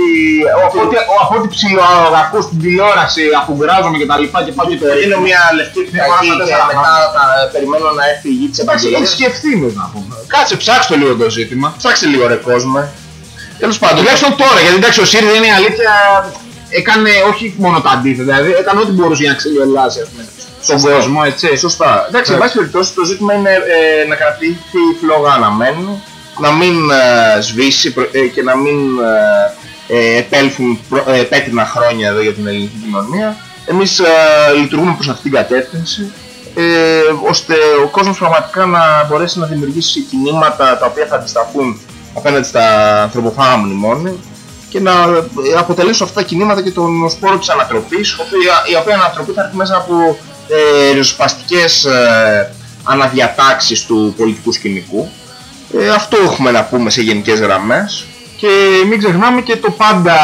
Από ό,τι- Από ό,τι ψιλοακού στην τηλεόραση, αφουγκράζομαι και τα λοιπά και πάω και το Δίνω μια λευκή επιταγή φορά και τέσσερα μετά θα περιμένω να έρθει η γη της Εντάξει, επαγγελίας. έχεις και ευθύνες να πούμε. Κάτσε, ψάξτε το λίγο το ζήτημα. Ψάξτε λίγο ρε κόσμο. Τέλος πάντων, Τουλάχιστον τώρα, γιατί εντάξει, ο ΣΥΡΙΖΑ είναι η αλήθεια. Έκανε όχι μόνο τα αντίθετα, δηλαδή έκανε ό,τι μπορούσε για να ξεγελάσει ας πούμε, τον Σωστό. κόσμο, έτσι. Σωστά. Εντάξει, εν πάση περιπτώσει το ζήτημα είναι ε, να κρατήσει η φλόγα αναμένου, να μην ε, σβήσει προ- ε, και να μην ε, ε, επέλθουν προ- ε, επέτεινα χρόνια εδώ για την ελληνική κοινωνία. Εμείς ε, λειτουργούμε προς αυτήν την κατεύθυνση, ε, ώστε ο κόσμος πραγματικά να μπορέσει να δημιουργήσει κινήματα τα οποία θα αντισταθούν απέναντι στα ανθρωποφάγα μνημόνια και να ε, αποτελέσουν αυτά τα κινήματα και τον σπόρο της ανατροπής, η οποία, η οποία ανατροπή θα έρθει μέσα από ε, ριζοσπαστικές ε, αναδιατάξεις του πολιτικού σκηνικού. Ε, αυτό έχουμε να πούμε σε γενικές γραμμές. Και μην ξεχνάμε και το πάντα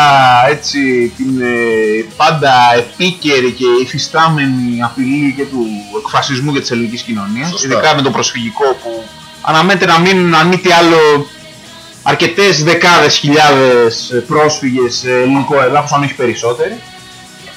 έτσι, την ε, πάντα επίκαιρη και υφιστάμενη απειλή και του εκφασισμού και της ελληνικής κοινωνίας. Σωστά. Ειδικά με το προσφυγικό που αναμένεται να μείνουν αν μη τι άλλο αρκετές δεκάδες χιλιάδες πρόσφυγες σε ελληνικό έδαφος, αν όχι περισσότεροι.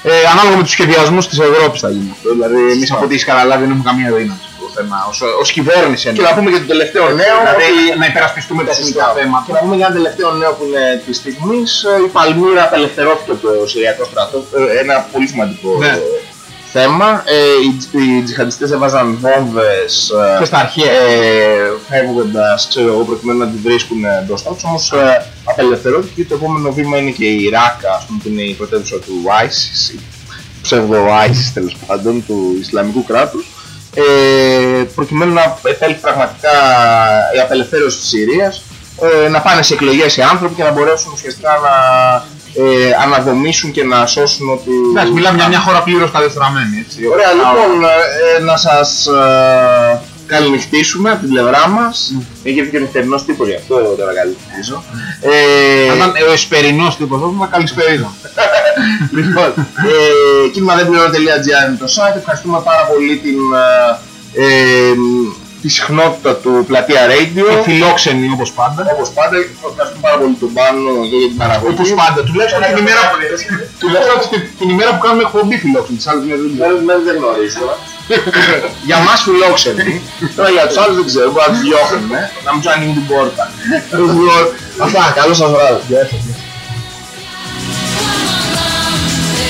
Ε, ανάλογα με τους σχεδιασμούς της Ευρώπης θα γίνει αυτό. Δηλαδή εμείς Σωστά. από ό,τι έχεις καταλάβει δεν έχουμε καμία δύναμη στο θέμα. Ως, ως κυβέρνηση Και εννοώ. να πούμε και το τελευταίο νέο, Δηλαδή ότι να υπερασπιστούμε τα εθνικά Σωστά. θέματα. Και να πούμε για ένα τελευταίο νέο που είναι της στιγμής. Η Παλμύρα απελευθερώθηκε από το Συριακό στρατό. Ε, Ένα πολύ σημαντικό Ναι. Ε, θέμα. Ε, οι, τζ- οι τζιχαντιστές έβαζαν βόμβες ε, Και στα αρχαία. ε, φεύγοντας, ξέρω εγώ, προκειμένου να τη βρίσκουν μπροστά τους. Όμως ε, απελευθερώθηκε και το επόμενο βήμα είναι και η Ράκα, ας πούμε, που είναι η πρωτεύουσα του ISIS, η ψεύδο ISIS τέλος πάντων, του Ισλαμικού κράτους. Ε, προκειμένου να επέλθει πραγματικά η απελευθέρωση της Συρίας, ε, να πάνε σε εκλογές οι άνθρωποι και να μπορέσουν ουσιαστικά να ε, αναδομήσουν και να σώσουν ότι... Εντάξει, μιλάμε για μια χώρα πλήρως κατεστραμμένη, έτσι. Ωραία, λοιπόν, ε, να σας ε, καληνυχτήσουμε από την πλευρά μας. Έχει έρθει και ο νυχτερινός τύπος γι' αυτό τώρα καληνυχτίζω. Ε, Θα ήταν ο εσπερινός τύπος, όπως να καλησπερίζω. λοιπόν, ε, κίνηματδενπληρώνω.gr είναι το site. Ευχαριστούμε πάρα πολύ την, ε, ε, τη συχνότητα του Πλατεία Radio. Και φιλόξενοι όπως πάντα. Όπως πάντα, ευχαριστούμε πάρα πολύ τον Πάνο εδώ για την παραγωγή. Όπως πάντα, τουλάχιστον την ημέρα που, τουλάχιστον την- την ημέρα που κάνουμε εκπομπή φιλόξενοι, τις άλλες μέρες δεν ξέρω. Μέρες μέρες δεν γνωρίζω. για μας φιλόξενοι. Τώρα για τους άλλους δεν ξέρω, μπορεί να τους διώχνουν, να μην τους ανοίγουν την πόρτα. Λοιπόν, Αυτά, καλό σας βράδυ.